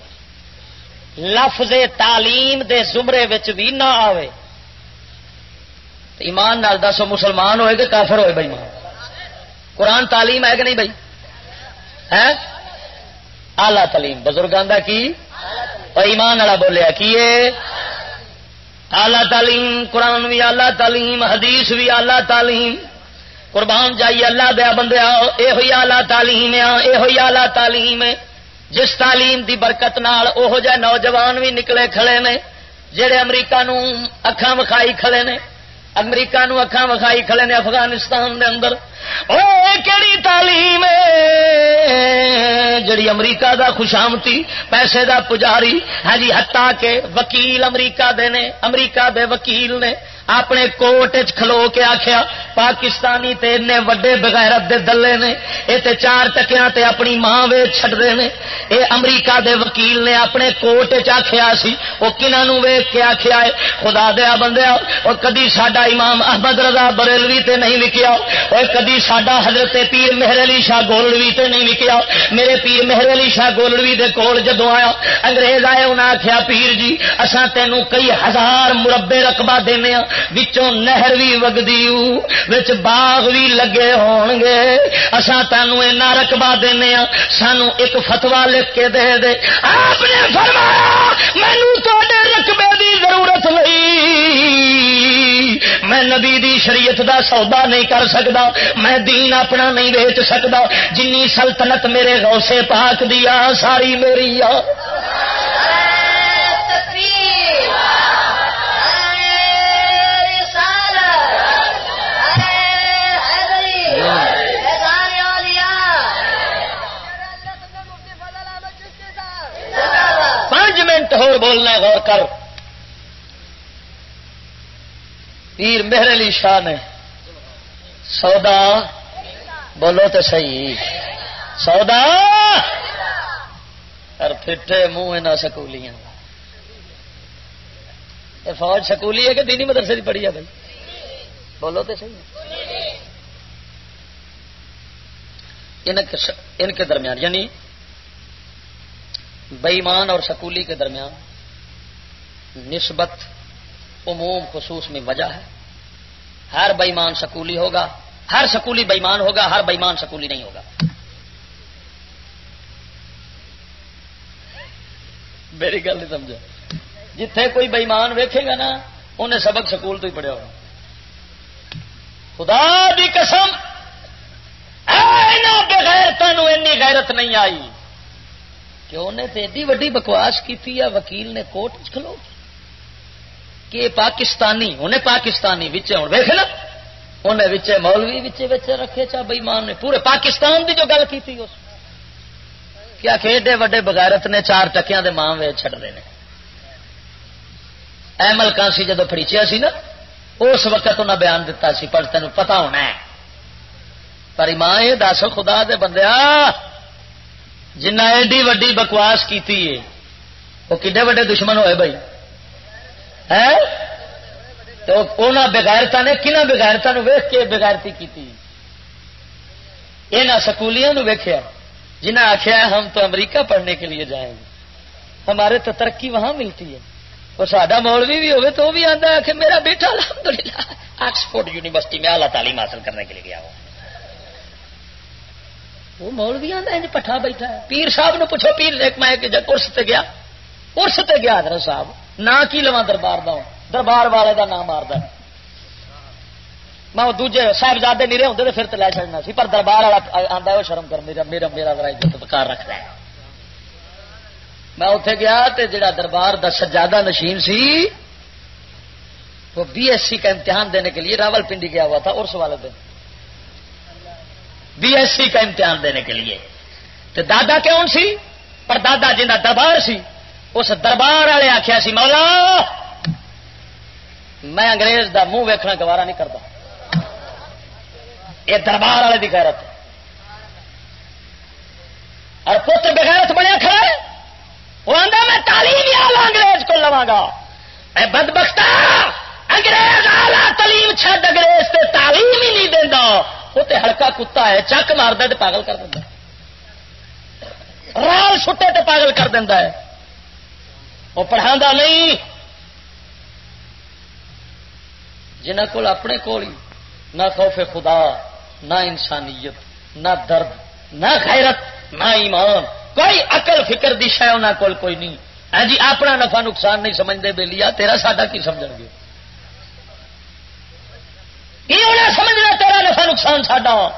لفظ تعلیم دے زمرے بھی نہ آئے ایمان نال دسو، مسلمان ہوئے کہ کافر ہوئے بھائی؟ قرآن تعلیم ہے کہ نہیں بھائی؟ آلہ تعلیم۔ بزرگوں کا کی؟ اور ایمان والا بولیا کی آلہ تعلیم، قرآن بھی آلہ تعلیم، حدیث بھی آلہ تعلیم۔ قربان جائیے اللہ دیا بندے یہ ہوئی آلہ تعلیم یہ ہوئی آلہ تعلیم جس تعلیم دی برکت نال اوہ جہ نوجوان بھی نکلے کھڑے نے، جہے امریکہ نو اکھان وکھائی کھڑے نے امریکہ نو اکھان وکھائی کھڑے نے افغانستان دے اندر۔ کیڑی تعلیم جڑی امریکہ دا خوشامتی، پیسے دا پجاری۔ ہاں جی ہٹا کے وکیل امریکہ دے نے، امریکہ دے وکیل نے۔ اپنے کوٹ کھلو کے آخیا پاکستانی تے وڈے بغیرت دے دلے نے یہ تے چار ٹکیا تے اپنی ماں ویچ چڑتے ہیں اے امریکہ دے وکیل نے اپنے کوٹ آخیا سی وہ کنہوں ویگ کے آخیا ہے، خدا دیا بندیا اور کدی سڈا امام احمد رضا بریلوی تے نہیں وکیا اور کدی سڈا حضرت پیر مہر علی شاہ گولڑوی تے نہیں وکیا میرے پیر مہر علی شاہ گولڑوی دے کول جدو آیا، انگریز آئے انہیں آخیا پیر جی اصا تینوں کئی ہزار مربے رقبہ دینا ہاں، وچوں نہر بھی وگدی باغ بھی لگے ہون گے اصا تینوں ایسا رقبہ دینا ہاں، سانو ایک فتوا لکھ کے دے دے۔ آپ نے فرمایا مینو تے رقبے دی ضرورت نہیں۔ میں نبی دی شریعت دا سودا نہیں کر سکتا میں دین اپنا نہیں ویچ سکتا جنی سلطنت میرے غوثے پاک دیا ساری میری آ۔ منٹ ہو بولنا غور کر۔ پیر مہر علی شاہ نے سودا، بولو تو صحیح۔ سودا! اور پھٹے منہ یہاں سکولیاں۔ فوج سکولی ہے کہ دینی مدرسے کی پڑھی ہے بھائی؟ بولو تو صحیح۔ ان کے درمیان یعنی بےمان اور سکولی کے درمیان نسبت عموم خصوص میں وجہ ہے۔ ہر بےمان سکولی ہوگا، ہر سکولی بےمان ہوگا، ہر بےمان سکولی نہیں ہوگا۔ میری گل نہیں سمجھا۔ جتھے کوئی بےمان ویکھے گا نا انہیں سبق سکول تو ہی پڑھیا ہوگا خدا بھی قسم بغیر تینوں این غیرت نہیں آئی۔ کہ انہیں تو ایڈی وڈی بکواس کی وکیل نے کوٹ کھلو۔ کہ پاکستانی، انہیں پاکستانی ویچے ہوں ویخ نا؟ انہیں وچے مولوی وچے وچے رکھے، چا بئیمان نے پورے پاکستان دی جو گل کی اس۔ کیا کہ ایڈے وڈے بغیرت نے چار ٹکیا دے ماں وے چڑھتے ہیں ایمل کانسی جدو فریچیا سی نا، اس وقت انہیں بیان دتا سی، پر تین پتا ہونا ہے۔ پر ماں یہ دس خدا دے بندیا جنہ ایڈی وڈی بکواس کی وہ کڈے وڈے دشمن ہوئے بھائی؟ تو بغیرتا نے کنہ بغیرتا ویخ کے بغیرتی کی یہاں سکولیاں ویخیا جنہیں آخیا ہم تو امریکہ پڑھنے کے لیے جائیں گے۔ ہمارے تو ترقی وہاں ملتی ہے۔ اور سڈا مولوی بھی ہوگی تو وہ بھی آتا ہے کہ میرا بیٹا الحمدللہ، آکسفورڈ یونیورسٹی میں اعلیٰ تعلیم حاصل کرنے کے لیے گیا ہو۔ وہ مولوی آتا ہے پٹھا بیٹھا ہے۔ پیر صاحب نے پوچھو، پیر ایک میں ارس تے گیا۔ ارس تے گیا حضرت صاحب۔ نہ کی لوا دربار دا دربار والے دا نام مارد میں دوجے صاحبزادے نیرے ہوں تو پھر تو لے چڑنا سی، پر دربار والا آتا ہے، وہ شرم کر، میرا میرا میرا عزت بکار رکھ ہے میں اتے گیا تے جڑا دربار دا سجادہ نشین سی، وہ بی ایس سی کا امتحان دینے کے لیے راول پنڈی گیا ہوا تھا ارس والے دن۔ بی ایس سی کا امتحان دینے کے لیے۔ تو دادا کون سی؟ پر دادا جا دربار سی، اس دربار والے آخیا سی، مولا، میں انگریز دا منہ ویکھنا گوارا نہیں کرتا یہ دربار والے کی غیرت۔ اور پتر بغیرت بنیا کھڑا ہے، وہ آدھا میں تعلیم آلہ انگریز کو لوا گا۔ اے بد بختا انگریز آلہ تعلیم چھڈ انگریز تے تعلیم ہی نہیں دینا وہ تے ہلکا کتا ہے، چک مارد تے پاگل کر دینا رال چھٹے تے پاگل کر دینا ہے۔ وہ پڑھا نہیں۔ جنہ کول اپنے کول ہی نہ خوف خدا، نہ انسانیت، نہ درد، نہ خیرت نہ ایمان، کوئی عقل فکر دی شہ انہوں کول کوئی نہیں۔ ہاں جی اپنا نفع نقصان نہیں سمجھتے بے لیا، تیرا ساڈا کی سمجھ گے؟ یہ سمجھنا تیرا نفع نقصان ساڈا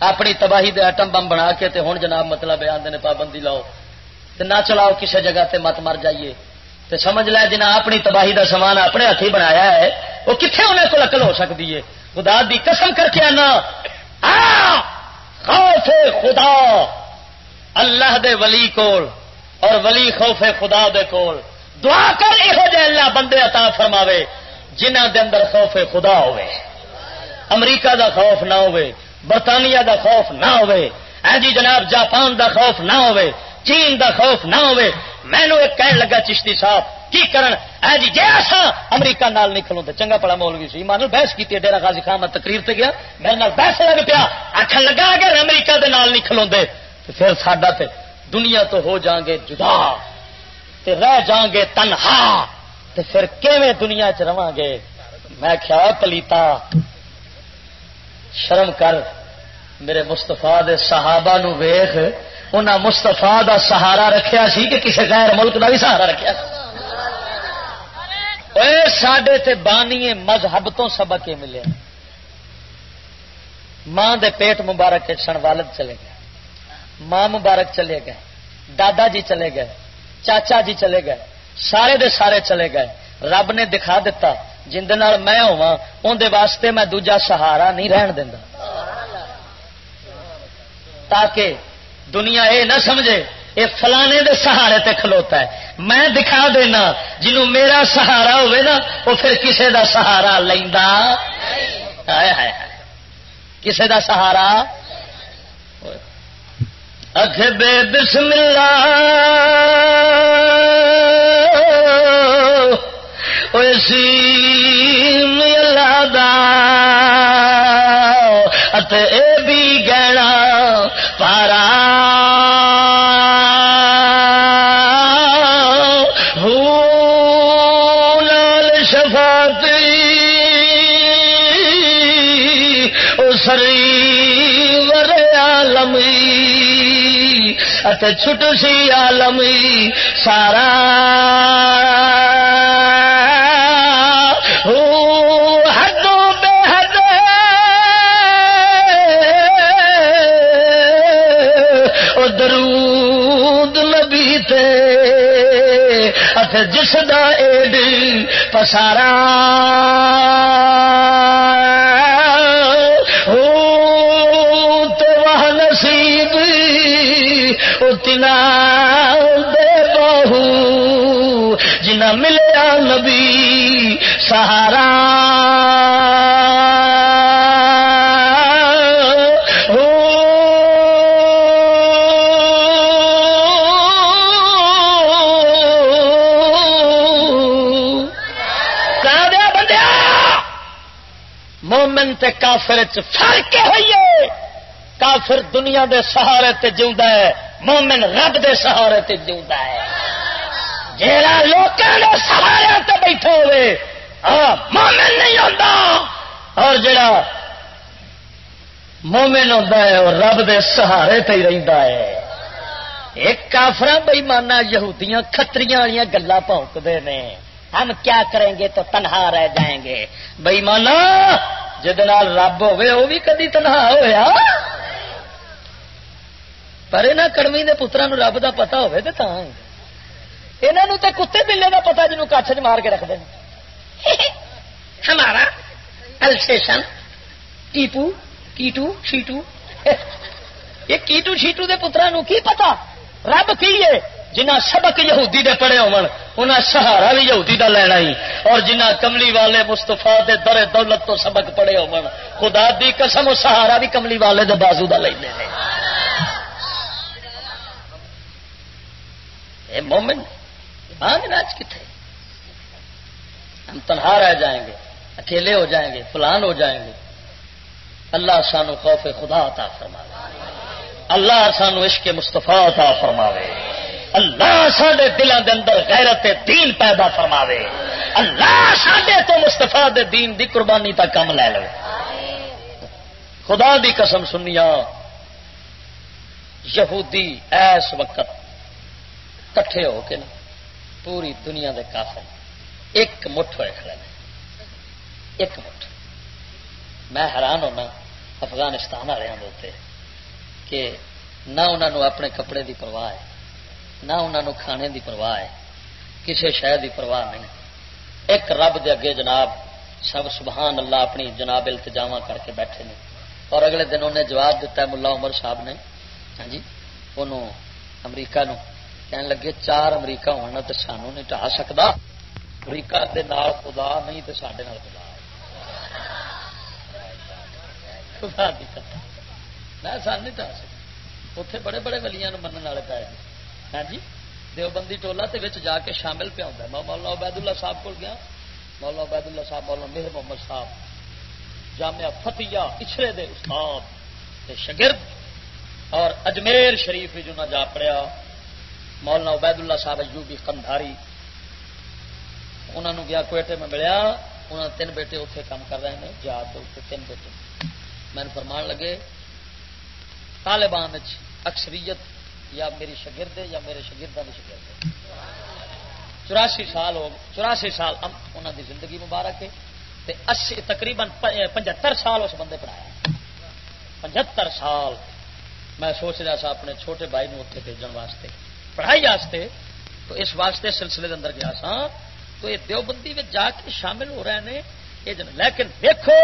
اپنی تباہی دے ایٹم بم بنا کے تے ہوں جناب مطلب آدھے پابندی لاؤ۔ تے نہ چلاؤ کسی جگہ تے مت مر جائیے۔ تے سمجھ لے جنا اپنی تباہی دا سامان اپنے ہاتھی بنایا ہے، وہ کتنے انہیں کو اقل ہو سکتی ہے؟ خدا دی قسم کر کے آنا۔ خوف خدا۔ اللہ دے ولی کول اور ولی خوف خدا دے کول۔ دعا کر یہو جہ اللہ بندے عطا فرماوے۔ جنہ دے اندر خوف خدا ہوئے۔ امریکہ دا خوف نہ ہوئے، برطانیہ دا خوف نہ ہوئے۔ اے جی جناب، جاپان دا خوف نہ ہوئے، چین دا خوف نہ ہوئے۔ میں ایک کہنے لگا چشتی صاحب، کی کرن؟ اے جی جی ایسا امریکہ نال نہیں کھلو چنگا پڑا مولوی سی۔ مان بحث کی ڈیرا غازی خان، میں تقریر تے گیا، میرے نال بحث لگ پیا۔ آخر لگا اگر امریکہ دے نال نہیں کھلو پھر ساڈا تے دنیا تو ہو جاؤں گے جدا، تے رہ جاؤں گے تنہا۔ تے پھر کیویں دنیا چ رواں گے؟ میں کیا پلیتا، شرم کر، میرے مستفا دے صحابہ نو ویخ انہیں مستفا دا سہارا رکھیا سی کہ کسی غیر ملک دا بھی سہارا رکھیا سڈے تے بانی مذہب تو سبق یہ ملے ماں دے پیٹ مبارک سن والد چلے گئے۔ ماں مبارک چلے گئے۔ دادا جی چلے گئے۔ چاچا جی چلے گئے۔ سارے دے سارے چلے گئے۔ رب نے دکھا دیتا، جن میں ہوا اندر واسطے میں دوجا سہارا نہیں رہن دینا تاکہ دنیا اے نہ سمجھے یہ فلانے دے سہارے تے کھلوتا ہے۔ میں دکھا دینا، جنوں میرا سہارا ہوئے نا وہ پھر کسے دا سہارا لینا کسے دا سہارا؟ اکھ بے بسم اللہ۔ اللہ دا اے بھی گہنا پارا چھٹ سی عالمی سارا جس دا ایڈ پسارا۔ نصیب اتنا دے بہو۔ جنا ملیا نبی سہارا۔ مومن تے کافر فرق ہوئیے کافر دنیا دے سہارے تے جیوندا ہے، مومن رب دے سہارے تے جیوندا ہے۔ جیڑا لوکاں دے سہارے تے بیٹھے ہوئے ہاں، مومن نہیں ہوتا اور جڑا مومن ہوتا ہے اور رب دے سہارے تے ہی رہندا ہے۔ ایک کافر بئیمانہ یہودیاں کتری والی گلا پونکتے ہیں ہم کیا کریں گے تو تنہا رہ جائیں گے۔ بئی مانا رب ہوے وہ بھی کدی تنہا ہوا پر یہاں کڑمی کے پترا رب کا پتا ہوے تو یہاں تے کتے بلے کا پتا جنوب کچھ چ مار کے رکھتے ہیں ہمارا السیشن، ٹیپو، کیٹو، شیٹو۔ یہ کیٹو شیٹو کے پترا کی پتا رب کی ہے؟ جنہ سبق یہودی دے پڑے ہونا سہارا بھی یہودی دا لینا ہی۔ اور جنہ کملی والے مستفا دے در دولت تو سبق پڑے ہو خدا دی قسم و سہارا بھی کملی والے دے بازو دا لینے اے مومن مانگ راج کتنے ہم تنہا رہ جائیں گے، اکیلے ہو جائیں گے، فلان ہو جائیں گے۔ اللہ سانو خوف خدا عطا فرما اللہ سانو عشق مستفا عطا فرماوے۔ اللہ سڈے دلوں کے اندر غیرت دین پیدا فرماوے۔ اللہ سڈے تو مستفا دے دین دی قربانی تک کم لے لو خدا دی قسم سنیا یہودی ایس وقت کٹھے ہو کے نا پوری دنیا دے کافر ایک مٹھ ہوئے کھڑے ایک مٹھ۔ میں حیران ہونا، افغانستان والے کہ نہ انہوں اپنے کپڑے دی پرواہ ہے۔ نہ انہوں کھانے دی پرواہ ہے کسی شہر دی پرواہ نہیں۔ ایک رب دے اگے جناب سب سبحان اللہ اپنی جناب التجاوا کر کے بیٹھے نے۔ اور اگلے دن انہیں جواب دیتا ہے ملا عمر صاحب نے ہاں جی انہوں امریکہ نو کہنے لگے، چار امریکہ ہونا تو سانو نہیں ٹا سکتا۔ امریکہ دے نال خدا نہیں تو سڈے خدا خدا دی میں سن نہیں ٹا سکتا۔ اتے بڑے بڑے ولیاں منع والے پائے۔ ہاں جی دیوبندی ٹولا تے وچ جا کے شامل پیا ہوتا ہے۔ میں مولانا عبید اللہ صاحب کو گیا۔ مولانا عبید اللہ صاحب، مولانا مہر محمد صاحب، جامعہ فتیا پچھڑے دے استاد تے شگرد اور اجمیر شریف جو نہ جا پڑیا مولانا عبید اللہ صاحب ایوبی قندھاری انہوں نے گیا کوئٹے میں ملیا۔ انہوں نے تین بیٹے اتنے کام کر رہے ہیں جہاد تین بیٹے۔ میں فرمان لگے، طالبان اکثریت یا میری شگرد یا میرے شگردوں کی شگرد چوراسی سال ہو چوراسی سال انہوں دی زندگی مبارک ہے اسی تقریباً پچہتر سال اس بندے پڑھایا پچہتر سال میں سوچ رہا سا اپنے چھوٹے بھائی نو اتنے بھیجن واسطے۔ پڑھائی واسطے تو اس واسطے سلسلے کے اندر گیا سا تو یہ دیوبندی میں جا کے شامل ہو رہے ہیں یہ لیکن دیکھو،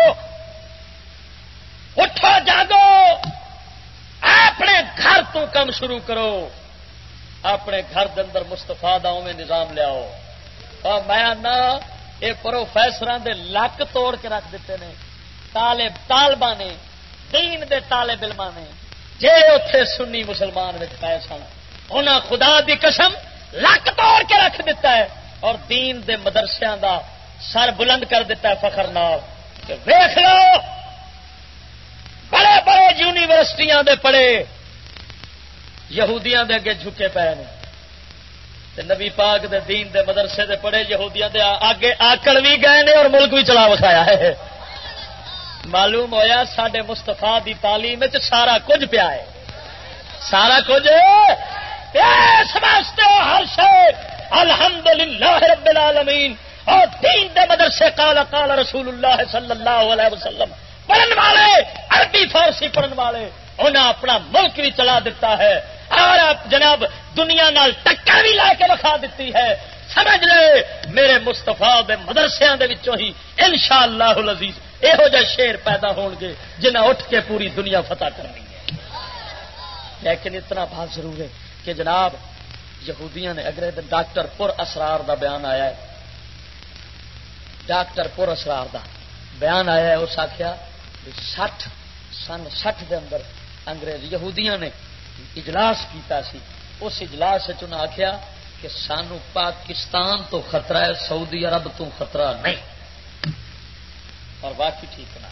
اٹھو جاگو! اپنے گھر تو کم شروع کرو۔ اپنے گھر کے اندر مستفا میں نظام لیاؤ۔ اور میں آنا یہ پروفیسر دے لک توڑ کے رکھ دیتے ہیں تالے طالبا نے، دین دے تالے بلما نے۔ جے اتے سنی مسلمان پائے سن انہیں خدا دی قسم لک توڑ کے رکھ دیتا ہے۔ اور دین دے مدرسیا دا سر بلند کر دیتا ہے فخر نال۔ ویخ لو بڑے بڑے یونیورسٹیاں دے پڑے یہودیاں دے اگے جھکے پے نے۔ نبی پاک دے دین دے مدرسے دے پڑے یہودیاں دے آگے آکڑ بھی گئے نے اور ملک بھی چلا وکھایا ہے۔ معلوم ہویا سڈے مستفا دی تعلیم سارا کچھ پیا ہے۔ سارا کچھ؟ ہر الحمد للہ رب العالمین۔ اور دین دے مدرسے کالا کالا رسول اللہ صلی اللہ علیہ وسلم۔ پڑھن والے، عربی، فارسی پڑھن والے انہیں اپنا ملک بھی چلا دیتا ہے۔ اور جناب دنیا نال ٹکر بھی لا کے وکھا دیتی ہے۔ سمجھ لے، میرے مستفا مدرسیا ہی ان شاء اللہ یہو جہ شیر پیدا ہون گے جنہیں اٹھ کے پوری دنیا فتح کرنی ہے۔ لیکن اتنا بات ضرور ہے کہ جناب یہودیاں نے اگلے دن ڈاکٹر پور اسرار دا بیان آیا ہے۔ ڈاکٹر پور اسرار دا بیان آیا ہے، اس آخیا سٹھ سن سٹھ دے اندر انگریز یہودیاں نے اجلاس کیتا سی۔ اس اجلاس آخیا کہ سانو پاکستان تو خطرہ ہے، سعودی عرب تو خطرہ نہیں۔ اور باقی ٹھیک نہ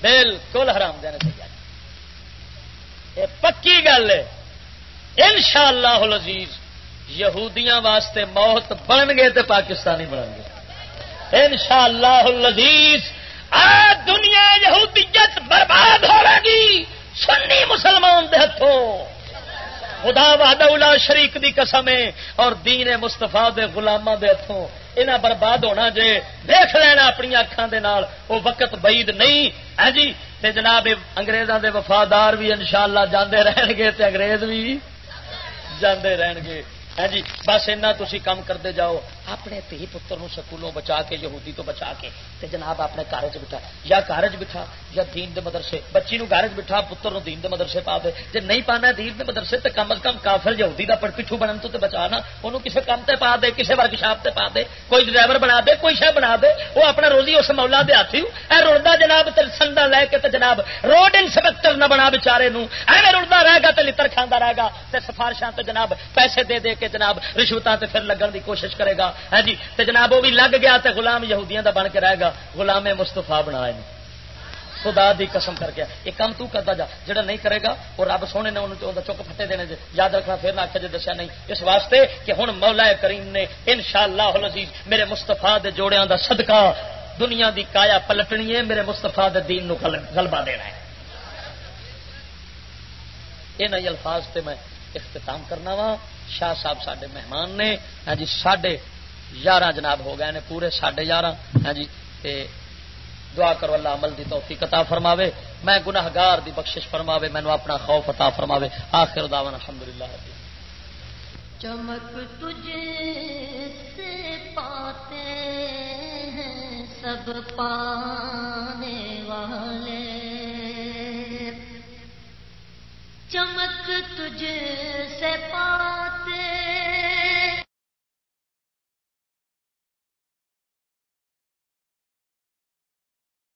بالکل حرام دینے سے یہ پکی گل ہے۔ ان شاء اللہ لذیذ یہودیاں واسطے موت بن گئے تو پاکستانی بن گئے ان شاء اللہ لذیذ دنیا یہودیت برباد ہو گی۔ سنی مسلمان دے ہاتھوں خدا وحدہ شریک دی قسم ہے اور دین مستفا دے غلامہ دے ہاتھوں انہیں برباد ہونا جے۔ دیکھ لینا اپنی اکھان دے نال۔ وہ وقت بعید نہیں۔ ہے جی؟ تے جناب انگریزاں دے وفادار بھی انشاءاللہ جاندے رہن گے تے انگریز بھی جاندے رہن گے۔ ہاں جی؟ بس اینا تھی کام کرتے جاؤ۔ اپنے تھی پتر سکولوں بچا کے، یہودی تو بچا کے، تے جناب اپنے کارج بٹھا، یا کارج بٹھا، یا دین دے مدرسے، بچی نو کارج بٹھا، پتر نو دین دے مدرسے پا دے۔ جی نہیں پانا دین دے مدرسے تے کم از کم کافر یہودی دا پڑ پچھو بنن تو تے بچانا انہوں کسے کام تے پا دے، کسے ورک شاپ تے پا دے، کوئی ڈرائیور بنا دے، کوئی شہ بنا دے وہ اپنا روزی اس مولا دے ہاتھی اے رڑدا جناب تے سندا لے کے تے جناب روڈ انسپیکٹر نہ بنا بچارے نو ایویں رڑدا رہے گا تے لتر کھاندا رہے گا تے سفارشاں تے جناب پیسے دے دے کے جناب رشوتاں تے پھر لگن دی کوشش کرے گا۔ ہاں جی تے جناب وہ بھی لگ گیا تے غلام یہودیاں دا بن کے رہے گا غلام مستفا بنا خدا دی قسم کر کے۔ یہ کام تو کرتا جا، جڑا نہیں کرے گا، وہ رب سونے نے انہوں چک پھٹے دینے دے۔ یاد رکھنا پھر نہ آخر جی دسیا نہیں۔ اس واسطے کہ ہوں مولا کریم نے ان شاء اللہ میرے مستفا دے جوڑیاں دا صدقہ، دنیا دی کایا پلٹنی ہے، میرے مستفا دے دین نو غلبہ دینا ہے۔ یہ الفاظ تے میں اختتام کرنا وا۔ شاہ صاحب سڈے مہمان نے ہاں جی ساڈے یارہ جناب ہو گئے نے پورے ساڈے یارہ۔ ہاں جی تے دعا کرو اللہ عمل دی توفیق عطا فرماوے۔ میں گناہگار دی بخشش فرماوے مینو اپنا خوف عطا فرماوے۔ آخر دعوان الحمدللہ۔ چمک تجھے سے پاتے ہیں سب پانے والے۔ چمک تجھے سے پاتے